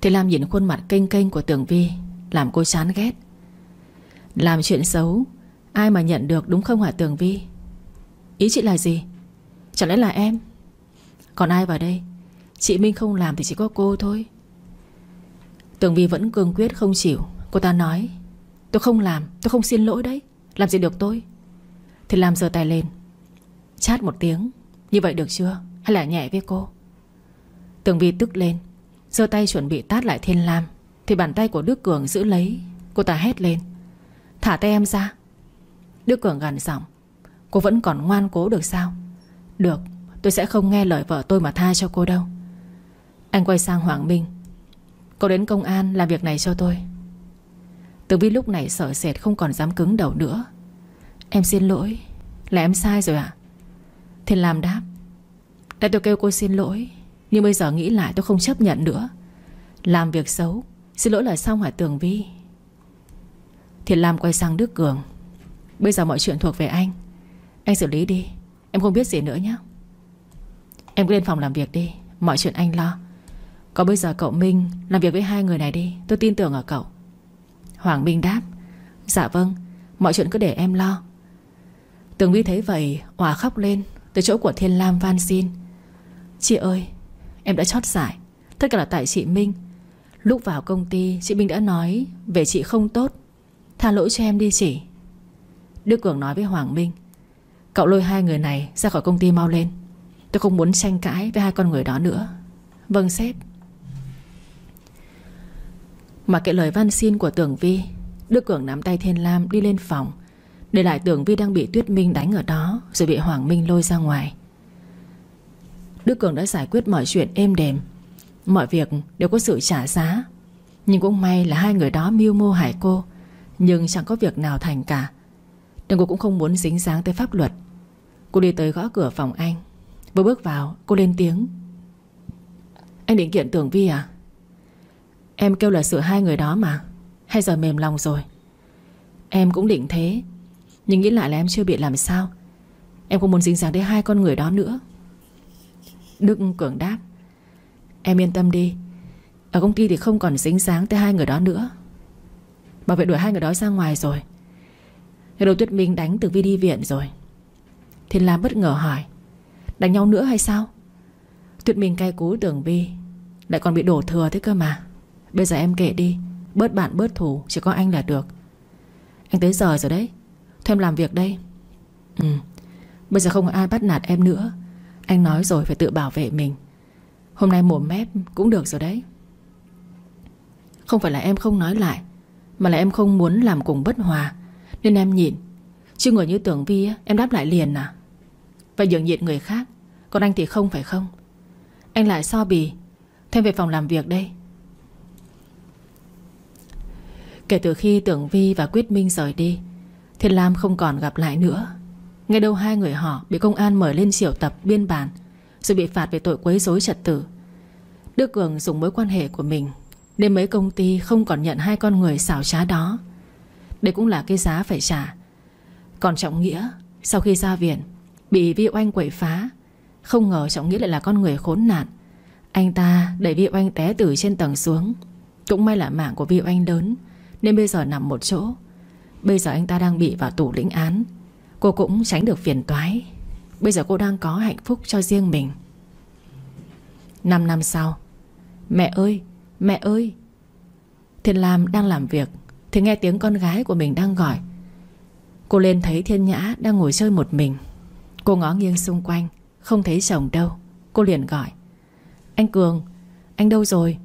Thiên Lam nhìn khuôn mặt kênh kênh của Tường Vi, làm cô chán ghét. Làm chuyện xấu, Ai mà nhận được đúng không hả Tường Vi? Ý chị là gì? Chẳng lẽ là em? Còn ai vào đây? Chị Minh không làm thì chỉ có cô thôi. Tường Vi vẫn cương quyết không chịu. Cô ta nói, Tôi không làm, tôi không xin lỗi đấy. Làm gì được tôi? Thì làm giơ tay lên. Chát một tiếng. Như vậy được chưa? Hay là nhẹ với cô? Tường Vi tức lên, giơ tay chuẩn bị tát lại Thiên Lam. Thì bàn tay của Đức Cường giữ lấy. Cô ta hét lên. Thả tay em ra. Đức Cường gằn giọng. Cô vẫn còn ngoan cố được sao? Được, tôi sẽ không nghe lời vợ tôi mà tha cho cô đâu. Anh quay sang Hoàng Minh. Cô đến công an làm việc này cho tôi. Tường Vi lúc này sợ sệt không còn dám cứng đầu nữa. Em xin lỗi. Là em sai rồi ạ. Thiên Lam đáp. Đã tôi kêu cô xin lỗi, Nhưng bây giờ nghĩ lại tôi không chấp nhận nữa. Làm việc xấu, Xin lỗi là xong hả Tường Vi? Thiên Lam quay sang Đức Cường. Bây giờ mọi chuyện thuộc về anh. Anh xử lý đi, Em không biết gì nữa nhé. Em cứ lên phòng làm việc đi, Mọi chuyện anh lo. Còn bây giờ cậu Minh làm việc với hai người này đi, Tôi tin tưởng ở cậu. Hoàng Minh đáp. Dạ vâng Mọi chuyện cứ để em lo. Tường Vi thấy vậy, Hòa khóc lên. Từ chỗ của Thiên Lam van xin. Chị ơi, Em đã chót giải. Tất cả là tại chị Minh. Lúc vào công ty, chị Minh đã nói Về chị không tốt. Tha lỗi cho em đi chị. Đức Cường nói với Hoàng Minh, Cậu lôi hai người này ra khỏi công ty mau lên. Tôi không muốn tranh cãi với hai con người đó nữa. Vâng sếp. Mà kệ lời van xin của Tưởng Vi, Đức Cường nắm tay Thiên Lam đi lên phòng. Để lại Tưởng Vi đang bị Tuyết Minh đánh ở đó, Rồi bị Hoàng Minh lôi ra ngoài. Đức Cường đã giải quyết mọi chuyện êm đềm. Mọi việc đều có sự trả giá. Nhưng cũng may là hai người đó mưu mô hại cô, Nhưng chẳng có việc nào thành cả. Nên cô cũng không muốn dính dáng tới pháp luật. Cô đi tới gõ cửa phòng anh. Vừa bước vào, cô lên tiếng. Anh định kiện tưởng Vi à? Em kêu là sửa hai người đó mà. Hay giờ mềm lòng rồi? Em cũng định thế. Nhưng nghĩ lại là em chưa bị làm sao. Em không muốn dính dáng đến hai con người đó nữa. Đức Cường đáp, Em yên tâm đi. Ở công ty thì không còn dính dáng tới hai người đó nữa. Bảo vệ đuổi hai người đó ra ngoài rồi. Ngày đầu Tuyết Minh đánh từ Vi đi viện rồi. Thiên Lam bất ngờ hỏi, Đánh nhau nữa hay sao? Tuyết Minh cay cú tưởng Vi Lại còn bị đổ thừa thế cơ mà. Bây giờ em kể đi. Bớt bạn bớt thù, Chỉ có anh là được. Anh tới giờ rồi đấy thêm làm việc đây. Ừ. Bây giờ không có ai bắt nạt em nữa. Anh nói rồi phải tự bảo vệ mình. Hôm nay mồm mép cũng được rồi đấy. Không phải là em không nói lại, Mà là em không muốn làm cùng bất hòa. Nên em nhịn. Chứ người như tưởng Vi em đáp lại liền à. Và nhường nhịn người khác, Còn anh thì không phải không. Anh lại so bì, Thêm về phòng làm việc đây. Kể từ khi Tưởng Vi và Quyết Minh rời đi Thiên Lam không còn gặp lại nữa. Ngay đâu hai người họ bị công an mời lên triệu tập, biên bản, Rồi bị phạt về tội quấy rối trật tự. Đức Cường dùng mối quan hệ của mình, Nên mấy công ty không còn nhận hai con người xảo trá đó. Đây cũng là cái giá phải trả. Còn Trọng Nghĩa, Sau khi ra viện, Bị Vi Oanh quậy phá. Không ngờ Trọng Nghĩa lại là con người khốn nạn. Anh ta đẩy Vi Oanh té từ trên tầng xuống. Cũng may là mạng của Vi Oanh lớn, Nên bây giờ nằm một chỗ. Bây giờ anh ta đang bị vào tù lĩnh án. Cô cũng tránh được phiền toái. Bây giờ cô đang có hạnh phúc cho riêng mình. 5 năm sau, Mẹ ơi Mẹ ơi. Thiên Lam đang làm việc Thì nghe tiếng con gái của mình đang gọi. Cô lên thấy Thiên Nhã đang ngồi chơi một mình. Cô ngó nghiêng xung quanh, Không thấy chồng đâu. Cô liền gọi, Anh Cường, Anh đâu rồi?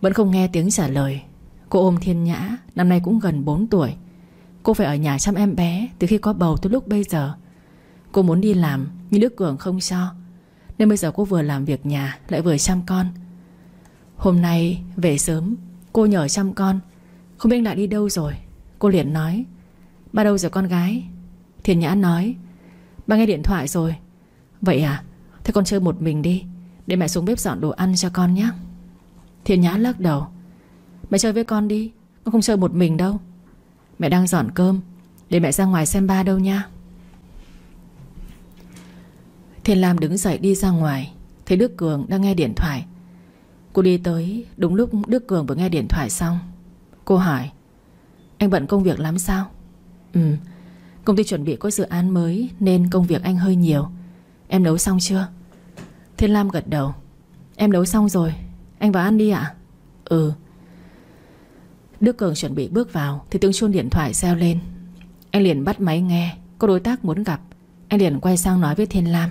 Vẫn không nghe tiếng trả lời. Cô ôm Thiên Nhã, Năm nay cũng gần 4 tuổi. Cô phải ở nhà chăm em bé Từ khi có bầu tới lúc bây giờ. Cô muốn đi làm, Nhưng Đức Cường không cho. Nên bây giờ cô vừa làm việc nhà, Lại vừa chăm con. Hôm nay, về sớm, Cô nhờ chăm con. Không biết anh lại đi đâu rồi. Cô liền nói, Ba đâu rồi con gái? Thiền Nhã nói, Ba nghe điện thoại rồi. Vậy à? Thế con chơi một mình đi, Để mẹ xuống bếp dọn đồ ăn cho con nhé. Thiền Nhã lắc đầu, Mẹ chơi với con đi, Con không chơi một mình đâu. Mẹ đang dọn cơm. Để mẹ ra ngoài xem ba đâu nha. Thiên Lam đứng dậy đi ra ngoài. Thấy Đức Cường đang nghe điện thoại. Cô đi tới, Đúng lúc Đức Cường vừa nghe điện thoại xong. Cô hỏi, Anh bận công việc lắm sao? Ừ Công ty chuẩn bị có dự án mới Nên công việc anh hơi nhiều. Em nấu xong chưa? Thiên Lam gật đầu. Em nấu xong rồi. Anh vào ăn đi ạ. Ừ. Đức Cường chuẩn bị bước vào, Thì tiếng chuông điện thoại reo lên. Anh liền bắt máy nghe, Có đối tác muốn gặp. Anh liền quay sang nói với Thiên Lam.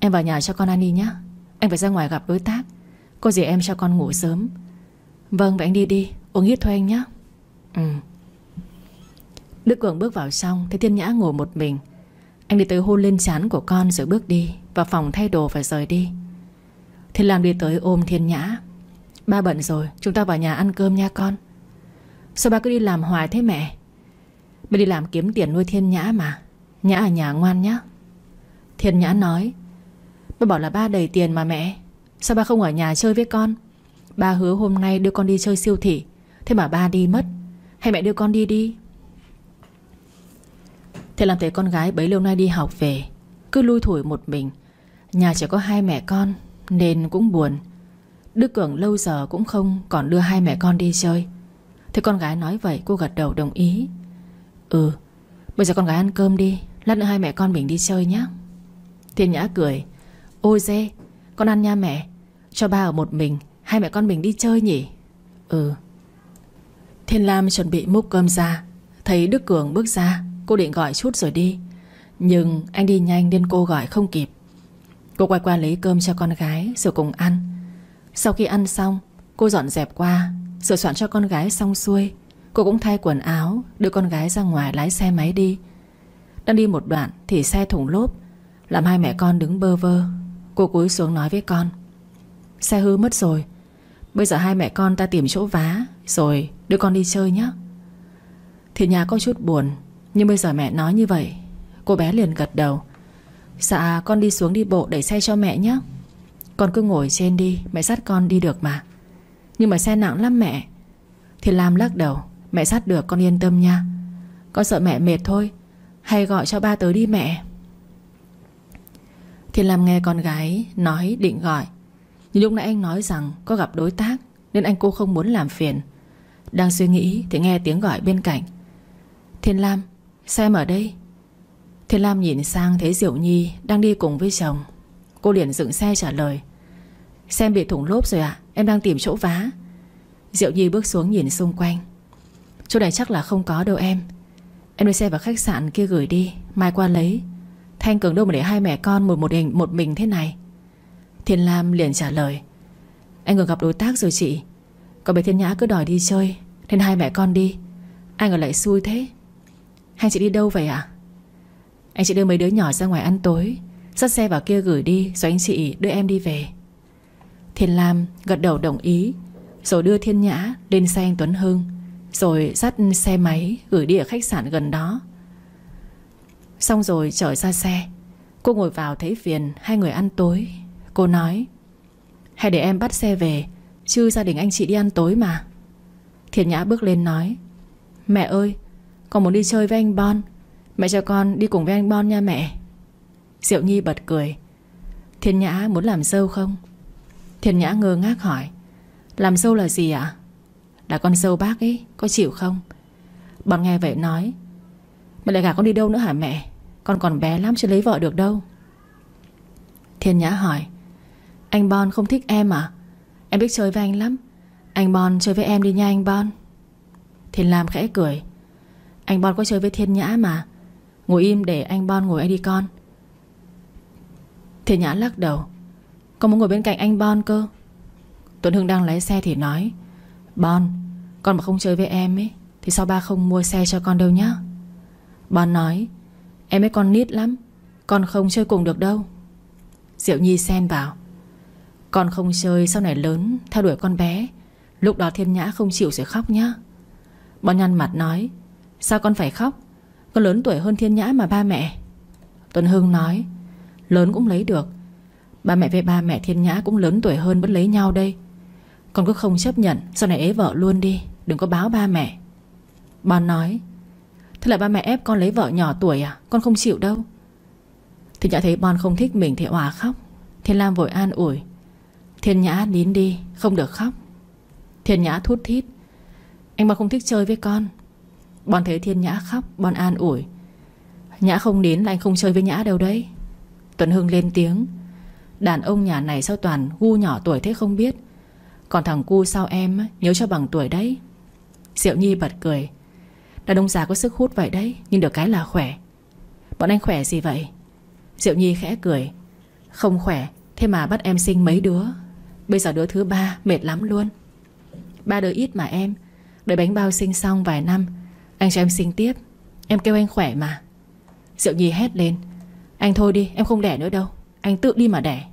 Em vào nhà cho con ăn đi nhé. Anh phải ra ngoài gặp đối tác. Có gì em cho con ngủ sớm. Vâng vậy anh đi đi, Uống ít thôi anh nhé. Ừ. Đức Cường bước vào xong Thấy Thiên Nhã ngồi một mình. Anh đi tới hôn lên chán của con rồi bước đi Vào phòng thay đồ phải rời đi. Thiên Lam đi tới ôm Thiên Nhã. Ba bận rồi, Chúng ta vào nhà ăn cơm nha con. Sao ba cứ đi làm hoài thế mẹ? Ba đi làm kiếm tiền nuôi Thiên Nhã mà. Nhã ở nhà ngoan nhá. Thiên Nhã nói Ba bảo là ba đầy tiền mà mẹ. Sao ba không ở nhà chơi với con? Ba hứa hôm nay đưa con đi chơi siêu thị. Thế mà ba đi mất. Hay mẹ đưa con đi đi? Thế làm thấy con gái bấy lâu nay đi học về, Cứ lui thủi một mình. Nhà chỉ có hai mẹ con, Nên cũng buồn. Đức Cường lâu giờ cũng không còn đưa hai mẹ con đi chơi. Thế con gái nói vậy, cô gật đầu đồng ý. Ừ Bây giờ con gái ăn cơm đi, Lát nữa hai mẹ con mình đi chơi nhé Thiên Nhã cười. Ôi dê, Con ăn nha mẹ. Cho ba ở một mình, Hai mẹ con mình đi chơi nhỉ? Ừ. Thiên Lam chuẩn bị múc cơm ra. Thấy Đức Cường bước ra, Cô định gọi chút rồi đi. Nhưng anh đi nhanh nên cô gọi không kịp. Cô quay qua lấy cơm cho con gái, Rồi cùng ăn. Sau khi ăn xong, Cô dọn dẹp qua Sửa soạn cho con gái xong xuôi. Cô cũng thay quần áo, Đưa con gái ra ngoài lái xe máy đi. Đang đi một đoạn thì xe thủng lốp, Làm hai mẹ con đứng bơ vơ. Cô cúi xuống nói với con, Xe hư mất rồi. Bây giờ hai mẹ con ta tìm chỗ vá, Rồi đưa con đi chơi nhé Thì nhà có chút buồn, Nhưng bây giờ mẹ nói như vậy. Cô bé liền gật đầu Dạ con đi xuống đi bộ đẩy xe cho mẹ nhé Con cứ ngồi trên đi, Mẹ dắt con đi được mà. Nhưng mà xe nặng lắm mẹ. Thì Lam lắc đầu, Mẹ sát được, con yên tâm nha. Con sợ mẹ mệt thôi. Hay gọi cho ba tới đi mẹ. Thiên Lam nghe con gái Nói, định gọi. Nhưng lúc nãy anh nói rằng có gặp đối tác, Nên anh cô không muốn làm phiền. Đang suy nghĩ thì nghe tiếng gọi bên cạnh. Thiên Lam Sao em ở đây. Thiên Lam nhìn sang thấy Diệu Nhi Đang đi cùng với chồng. Cô liền dựng xe trả lời. Xem bị thủng lốp rồi ạ. Em đang tìm chỗ vá. Diệu Nhi bước xuống nhìn xung quanh. Chỗ này chắc là không có đâu em. Em đưa xe vào khách sạn kia gửi đi. Mai qua lấy. Thanh Cường đâu mà để hai mẹ con một một hình, một mình thế này? Thiên Lam liền trả lời. Anh Cường gặp đối tác rồi chị. Còn bé Thiên Nhã cứ đòi đi chơi, Nên hai mẹ con đi. Anh ở lại xui thế. Hai chị đi đâu vậy ạ? Anh chị đưa mấy đứa nhỏ ra ngoài ăn tối. Dắt xe vào kia gửi đi, Rồi anh chị đưa em đi về. Thiên Lam gật đầu đồng ý, Rồi đưa Thiên Nhã lên xe anh Tuấn Hưng, Rồi dắt xe máy Gửi đi ở khách sạn gần đó. Xong rồi trở ra xe, Cô ngồi vào thấy phiền Hai người ăn tối. Cô nói, Hay để em bắt xe về, Chứ gia đình anh chị đi ăn tối mà. Thiên Nhã bước lên nói, Mẹ ơi, Con muốn đi chơi với anh Bon. Mẹ cho con đi cùng với anh Bon nha mẹ. Diệu Nhi bật cười, Thiên Nhã muốn làm dâu không? Thiên Nhã ngơ ngác hỏi, Làm dâu là gì ạ? Là con dâu bác ấy, Có chịu không? Bọn nghe vậy nói Mẹ lại gả con đi đâu nữa hả mẹ? Con còn bé lắm chưa lấy vợ được đâu. Thiên Nhã hỏi, Anh Bon không thích em à? Em biết chơi với anh lắm. Anh Bon chơi với em đi nha anh Bon. Thiên Lam khẽ cười, Anh Bon có chơi với Thiên Nhã mà. Ngồi im để anh Bon ngồi anh đi con. Thiên Nhã lắc đầu con muốn ngồi bên cạnh anh Bon cơ? Tuấn Hưng đang lái xe thì nói, Bon, Con mà không chơi với em ấy, Thì sao ba không mua xe cho con đâu nhá? Bon nói, Em ấy con nít lắm, Con không chơi cùng được đâu. Diệu Nhi xen vào, Con không chơi sau này lớn, Theo đuổi con bé, Lúc đó Thiên Nhã không chịu sẽ khóc nhá. Bon nhăn mặt nói, Sao con phải khóc? Con lớn tuổi hơn Thiên Nhã mà ba mẹ. Tuấn Hưng nói, Lớn cũng lấy được Ba mẹ với ba mẹ Thiên Nhã cũng lớn tuổi hơn vẫn lấy nhau đây. Con cứ không chấp nhận, Sau này ế vợ luôn đi, Đừng có báo ba mẹ. Bon nói, Thế là ba mẹ ép con lấy vợ nhỏ tuổi à? Con không chịu đâu. Thì nhã thấy Bon không thích mình thì òa khóc. Thiên Lam vội an ủi, Thiên Nhã nín đi, không được khóc. Thiên Nhã thút thít, Anh Bon không thích chơi với con. Bon thấy Thiên Nhã khóc, Bon an ủi, Nhã không nín là anh không chơi với Nhã đâu đấy. Tuấn Hưng lên tiếng Đàn ông nhà này sao toàn gu nhỏ tuổi thế không biết? Còn thằng cu sao em Nhớ cho bằng tuổi đấy? Diệu Nhi bật cười. Đàn ông già có sức hút vậy đấy, Nhưng được cái là khỏe. Bọn anh khỏe gì vậy? Diệu Nhi khẽ cười. Không khỏe, Thế mà bắt em sinh mấy đứa? Bây giờ đứa thứ ba, mệt lắm luôn. Ba đứa ít mà em. Đợi bánh bao sinh xong vài năm, Anh cho em sinh tiếp. Em kêu anh khỏe mà. Diệu Nhi hét lên. Anh thôi đi, em không đẻ nữa đâu. Anh tự đi mà đẻ.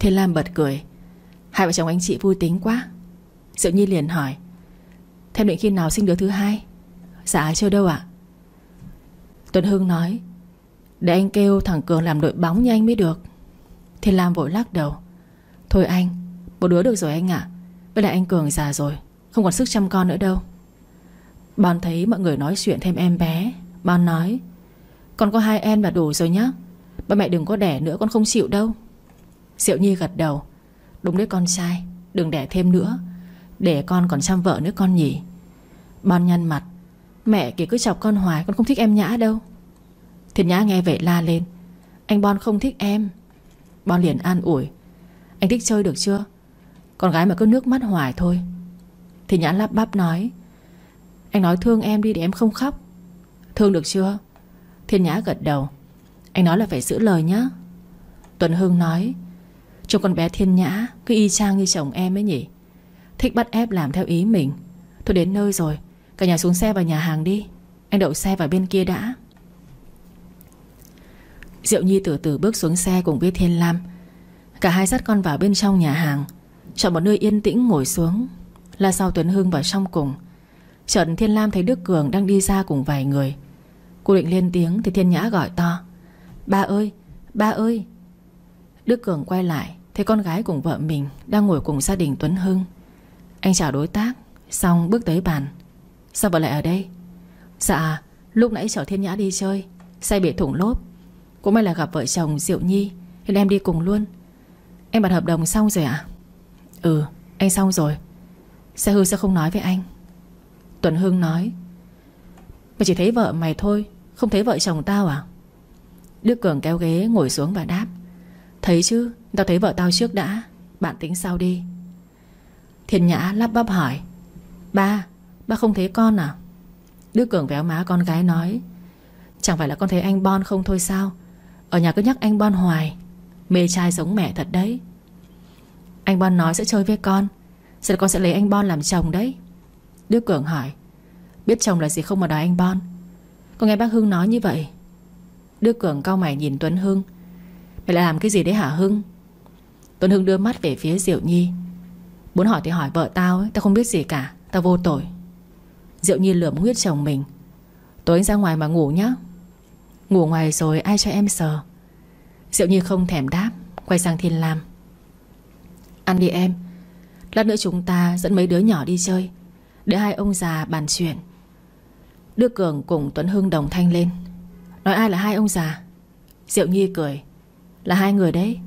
Thiên Lam bật cười. Hai vợ chồng anh chị vui tính quá. Diệu Nhi liền hỏi Thêm định khi nào sinh đứa thứ hai? Dạ chưa đâu ạ. Tuấn Hưng nói, Để anh kêu thằng Cường làm đội bóng như anh mới được. Thiên Lam vội lắc đầu, Thôi anh Một đứa được rồi anh ạ. Với lại anh Cường già rồi, Không còn sức chăm con nữa đâu. Bon thấy mọi người nói chuyện thêm em bé Bon nói, Con có hai em là đủ rồi nhá. Ba mẹ đừng có đẻ nữa, con không chịu đâu. Diệu Nhi gật đầu. Đúng đấy con trai, Đừng đẻ thêm nữa. Để con còn chăm vợ nữa con nhỉ. Bon nhăn mặt. Mẹ kìa, cứ chọc con hoài, Con không thích em Nhã đâu. Thiên Nhã nghe vậy la lên. Anh Bon không thích em. Bon liền an ủi. Anh thích chơi được chưa? Con gái mà cứ nước mắt hoài thôi. Thiên Nhã lắp bắp nói. Anh nói thương em đi để em không khóc. Thương được chưa? Thiên Nhã gật đầu. Anh nói là phải giữ lời nhá. Tuần Hưng nói. Trông con bé Thiên Nhã Cứ y chang như chồng em ấy nhỉ? Thích bắt ép làm theo ý mình. Thôi đến nơi rồi Cả nhà xuống xe vào nhà hàng đi. Anh đậu xe vào bên kia đã. Diệu Nhi từ từ bước xuống xe cùng với Thiên Lam. Cả hai dắt con vào bên trong nhà hàng. Chọn một nơi yên tĩnh ngồi xuống. Là sau Tuấn Hưng vào trong cùng. Trận Thiên Lam thấy Đức Cường đang đi ra cùng vài người. Cô định lên tiếng Thì Thiên Nhã gọi to. Ba ơi, ba ơi. Đức Cường quay lại. Thấy con gái cùng vợ mình Đang ngồi cùng gia đình Tuấn Hưng. Anh chào đối tác, Xong bước tới bàn. Sao vợ lại ở đây? Dạ lúc nãy chở Thiên Nhã đi chơi Xe bị thủng lốp. Cũng may là gặp vợ chồng Diệu Nhi, Nên em đi cùng luôn. Em bật hợp đồng xong rồi ạ. À? Ừ anh xong rồi. Xe hư sẽ không nói với anh. Tuấn Hưng nói. Mày chỉ thấy vợ mày thôi, Không thấy vợ chồng tao à? Đức Cường kéo ghế ngồi xuống và đáp. Thấy chứ, Tao thấy vợ tao trước đã. Bạn tính sao đi. Thiên Nhã lắp bắp hỏi. Ba Ba không thấy con à? Đức Cường véo má con gái nói. Chẳng phải là con thấy anh Bon không thôi sao? Ở nhà cứ nhắc anh Bon hoài. Mê trai giống mẹ thật đấy. Anh Bon nói sẽ chơi với con. Giờ con sẽ lấy anh Bon làm chồng đấy? Đức Cường hỏi. Biết chồng là gì không mà đòi anh Bon? Con nghe bác Hưng nói như vậy? Đức Cường cau mày nhìn Tuấn Hưng. Mày lại làm cái gì đấy hả Hưng? Tuấn Hưng đưa mắt về phía Diệu Nhi. Muốn hỏi thì hỏi vợ tao ấy, Tao không biết gì cả, Tao vô tội. Diệu Nhi lượm huyết chồng mình. Tối anh ra ngoài mà ngủ nhá. Ngủ ngoài rồi ai cho em sờ? Diệu Nhi không thèm đáp, Quay sang Thiên Lam. Ăn đi em. Lát nữa chúng ta dẫn mấy đứa nhỏ đi chơi, Để hai ông già bàn chuyện. Đưa Cường cùng Tuấn Hưng đồng thanh lên. Nói ai là hai ông già? Diệu Nhi cười. Là hai người đấy.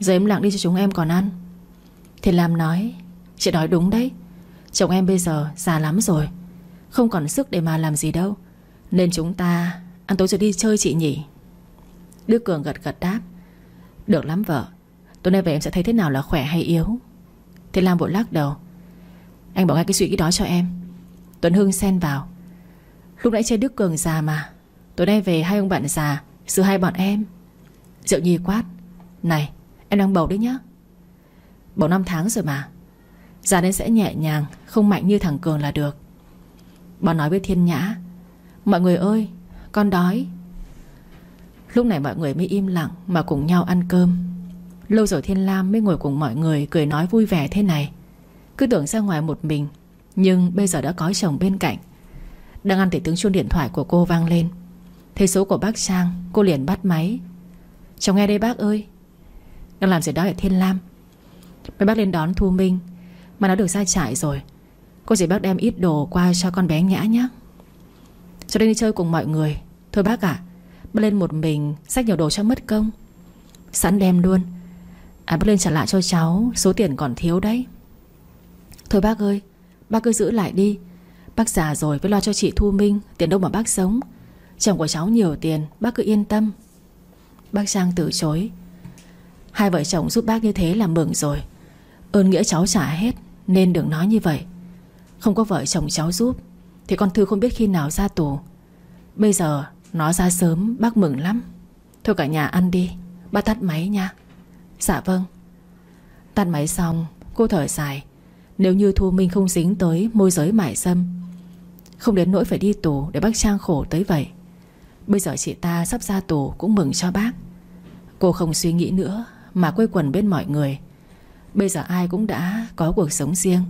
Giờ em lặng đi cho chúng em còn ăn. Thiên Lam nói, Chị nói đúng đấy. Chồng em bây giờ già lắm rồi. Không còn sức để mà làm gì đâu. Nên chúng ta ăn tối rồi đi chơi chị nhỉ. Đức Cường gật gật đáp, Được lắm vợ. Tối nay về em sẽ thấy thế nào là khỏe hay yếu. Thiên Lam vội lắc đầu, Anh bỏ ngay cái suy nghĩ đó cho em. Tuấn Hưng xen vào, Lúc nãy chơi Đức Cường già mà. Tối nay về hai ông bạn già, Giữa hai bọn em Diệu Nhi quát, Này, em đang bầu đấy nhá. Bầu 5 tháng rồi mà. Già nên sẽ nhẹ nhàng, Không mạnh như thằng Cường là được. Bà nói với Thiên Nhã, Mọi người ơi, con đói. Lúc này mọi người mới im lặng Mà cùng nhau ăn cơm. Lâu rồi Thiên Lam mới ngồi cùng mọi người Cười nói vui vẻ thế này. Cứ tưởng ra ngoài một mình, Nhưng bây giờ đã có chồng bên cạnh. Đang ăn thì tiếng chuông điện thoại của cô vang lên. Thấy số của bác Trang, Cô liền bắt máy cháu nghe đây, bác ơi. Đang làm gì đó ở Thiên Lam. Mấy bác lên đón Thu Minh, Mà nó được ra trại rồi. Cô dì bác đem ít đồ qua cho con bé Nhã nhé Cháu đây đi chơi cùng mọi người. Thôi bác ạ, Bác lên một mình Xách nhiều đồ cho mất công. Sẵn đem luôn. À bác lên trả lại cho cháu, Số tiền còn thiếu đấy. Thôi bác ơi, Bác cứ giữ lại đi. Bác già rồi phải lo cho chị Thu Minh, Tiền đâu mà bác sống. Chồng của cháu nhiều tiền, Bác cứ yên tâm. Bác Trang từ chối. Hai vợ chồng giúp bác như thế là mừng rồi. Ơn nghĩa cháu trả hết, Nên đừng nói như vậy. Không có vợ chồng cháu giúp, Thì con Thư không biết khi nào ra tù. Bây giờ, nó ra sớm, bác mừng lắm. Thôi cả nhà ăn đi, Bác tắt máy nha. Dạ vâng. Tắt máy xong, cô thở dài. Nếu như Thu Minh không dính tới môi giới mại dâm, Không đến nỗi phải đi tù Để bác Trang khổ tới vậy. Bây giờ chị ta sắp ra tù cũng mừng cho bác. Cô không suy nghĩ nữa Mà quây quần bên mọi người. Bây giờ ai cũng đã có cuộc sống riêng.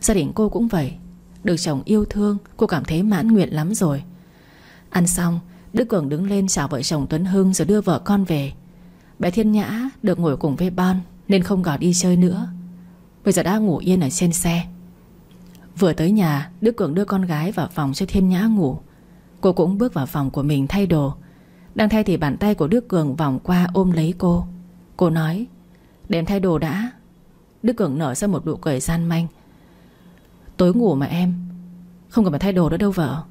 Gia đình cô cũng vậy. Được chồng yêu thương, Cô cảm thấy mãn nguyện lắm rồi. Ăn xong, Đức Cường đứng lên chào vợ chồng Tuấn Hưng Rồi đưa vợ con về. Bé Thiên Nhã được ngồi cùng với Bon Nên không gọi đi chơi nữa. Bây giờ đã ngủ yên ở trên xe. Vừa tới nhà, Đức Cường đưa con gái vào phòng cho Thiên Nhã ngủ. Cô cũng bước vào phòng của mình thay đồ. Đang thay thì bàn tay của Đức Cường vòng qua ôm lấy cô. Cô nói Để thay đồ đã. Đức Cường nở ra một nụ cười gian manh. Tối ngủ mà em, Không cần phải thay đồ nữa đâu vợ.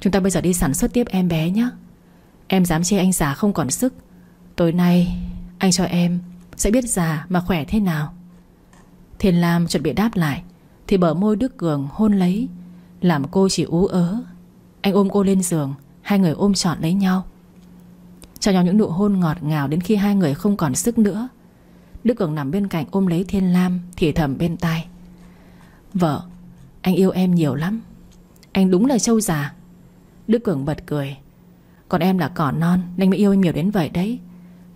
Chúng ta bây giờ đi sản xuất tiếp em bé nhé Em dám chê anh già không còn sức. Tối nay, anh cho em Sẽ biết già mà khỏe thế nào. Thiên Lam chuẩn bị đáp lại, Thì bờ môi Đức Cường hôn lấy, Làm cô chỉ ú ớ. Anh ôm cô lên giường, Hai người ôm trọn lấy nhau. Cho nhau những nụ hôn ngọt ngào Đến khi hai người không còn sức nữa. Đức Cường nằm bên cạnh ôm lấy Thiên Lam, Thì thầm bên tai. Vợ, Anh yêu em nhiều lắm. Anh đúng là châu già. Đức Cường bật cười. Còn em là cỏ non, Nên mới yêu em nhiều đến vậy đấy.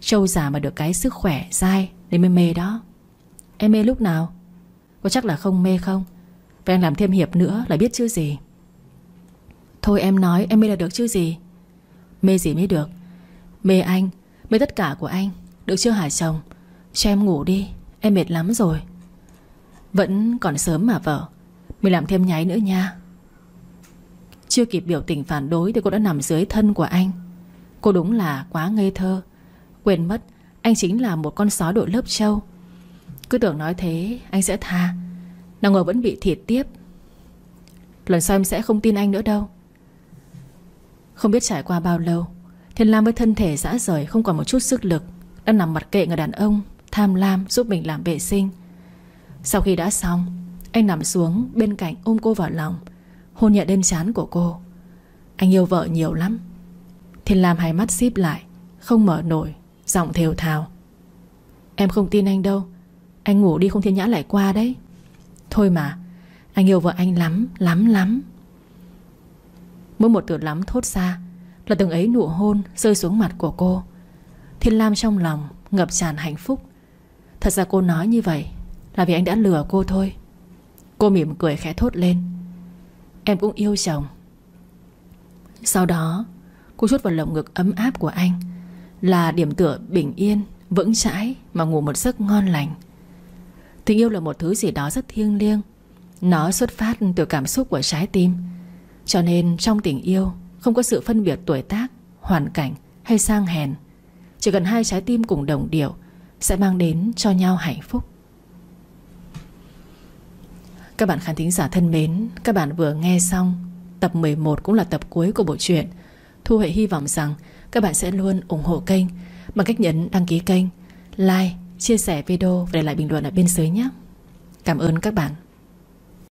Châu già mà được cái sức khỏe dai, Nên mới mê đó. Em mê lúc nào? Có chắc là không mê không? Vậy anh làm thêm hiệp nữa là biết chứ gì? Thôi em nói, em mê là được chứ gì? Mê gì mới được. Mê anh, Mê tất cả của anh, Được chưa hả chồng Cho em ngủ đi, Em mệt lắm rồi. Vẫn còn sớm mà vợ Mình làm thêm nháy nữa nha. Chưa kịp biểu tình phản đối Thì cô đã nằm dưới thân của anh. Cô đúng là quá ngây thơ, Quên mất Anh chính là một con sói đội lớp trâu. Cứ tưởng nói thế, anh sẽ tha. Nào ngờ vẫn bị thiệt tiếp. Lần sau em sẽ không tin anh nữa đâu. Không biết trải qua bao lâu Thiên Lam với thân thể dã rời, Không còn một chút sức lực. Đang nằm mặt kệ người đàn ông, Tham lam giúp mình làm vệ sinh. Sau khi đã xong, Anh nằm xuống bên cạnh ôm cô vào lòng, Hôn nhẹ lên trán của cô. Anh yêu vợ nhiều lắm. Thiên Lam hai mắt xíp lại, Không mở nổi, Giọng thều thào. Em không tin anh đâu. Anh ngủ đi không thiên nhã lại qua đấy. Thôi mà, Anh yêu vợ anh lắm lắm lắm. Mỗi một từ lắm thốt ra là từng ấy nụ hôn rơi xuống mặt của cô. Thiên Lam trong lòng Ngập tràn hạnh phúc. Thật ra cô nói như vậy Là vì anh đã lừa cô thôi. Cô mỉm cười khẽ thốt lên. Em cũng yêu chồng. Sau đó, Cô chút vào lồng ngực ấm áp của anh. Là điểm tựa bình yên, Vững chãi mà ngủ một giấc ngon lành. Tình yêu là một thứ gì đó rất thiêng liêng. Nó xuất phát từ cảm xúc của trái tim. Cho nên trong tình yêu không có sự phân biệt tuổi tác Hoàn cảnh hay sang hèn. Chỉ cần hai trái tim cùng đồng điệu Sẽ mang đến cho nhau hạnh phúc. Các bạn khán thính giả thân mến Các bạn vừa nghe xong Tập 11 cũng là tập cuối của bộ truyện. Thu Huệ hy vọng rằng Các bạn sẽ luôn ủng hộ kênh. Bằng cách nhấn đăng ký kênh Like, chia sẻ video Và để lại bình luận ở bên dưới nhé. Cảm ơn các bạn.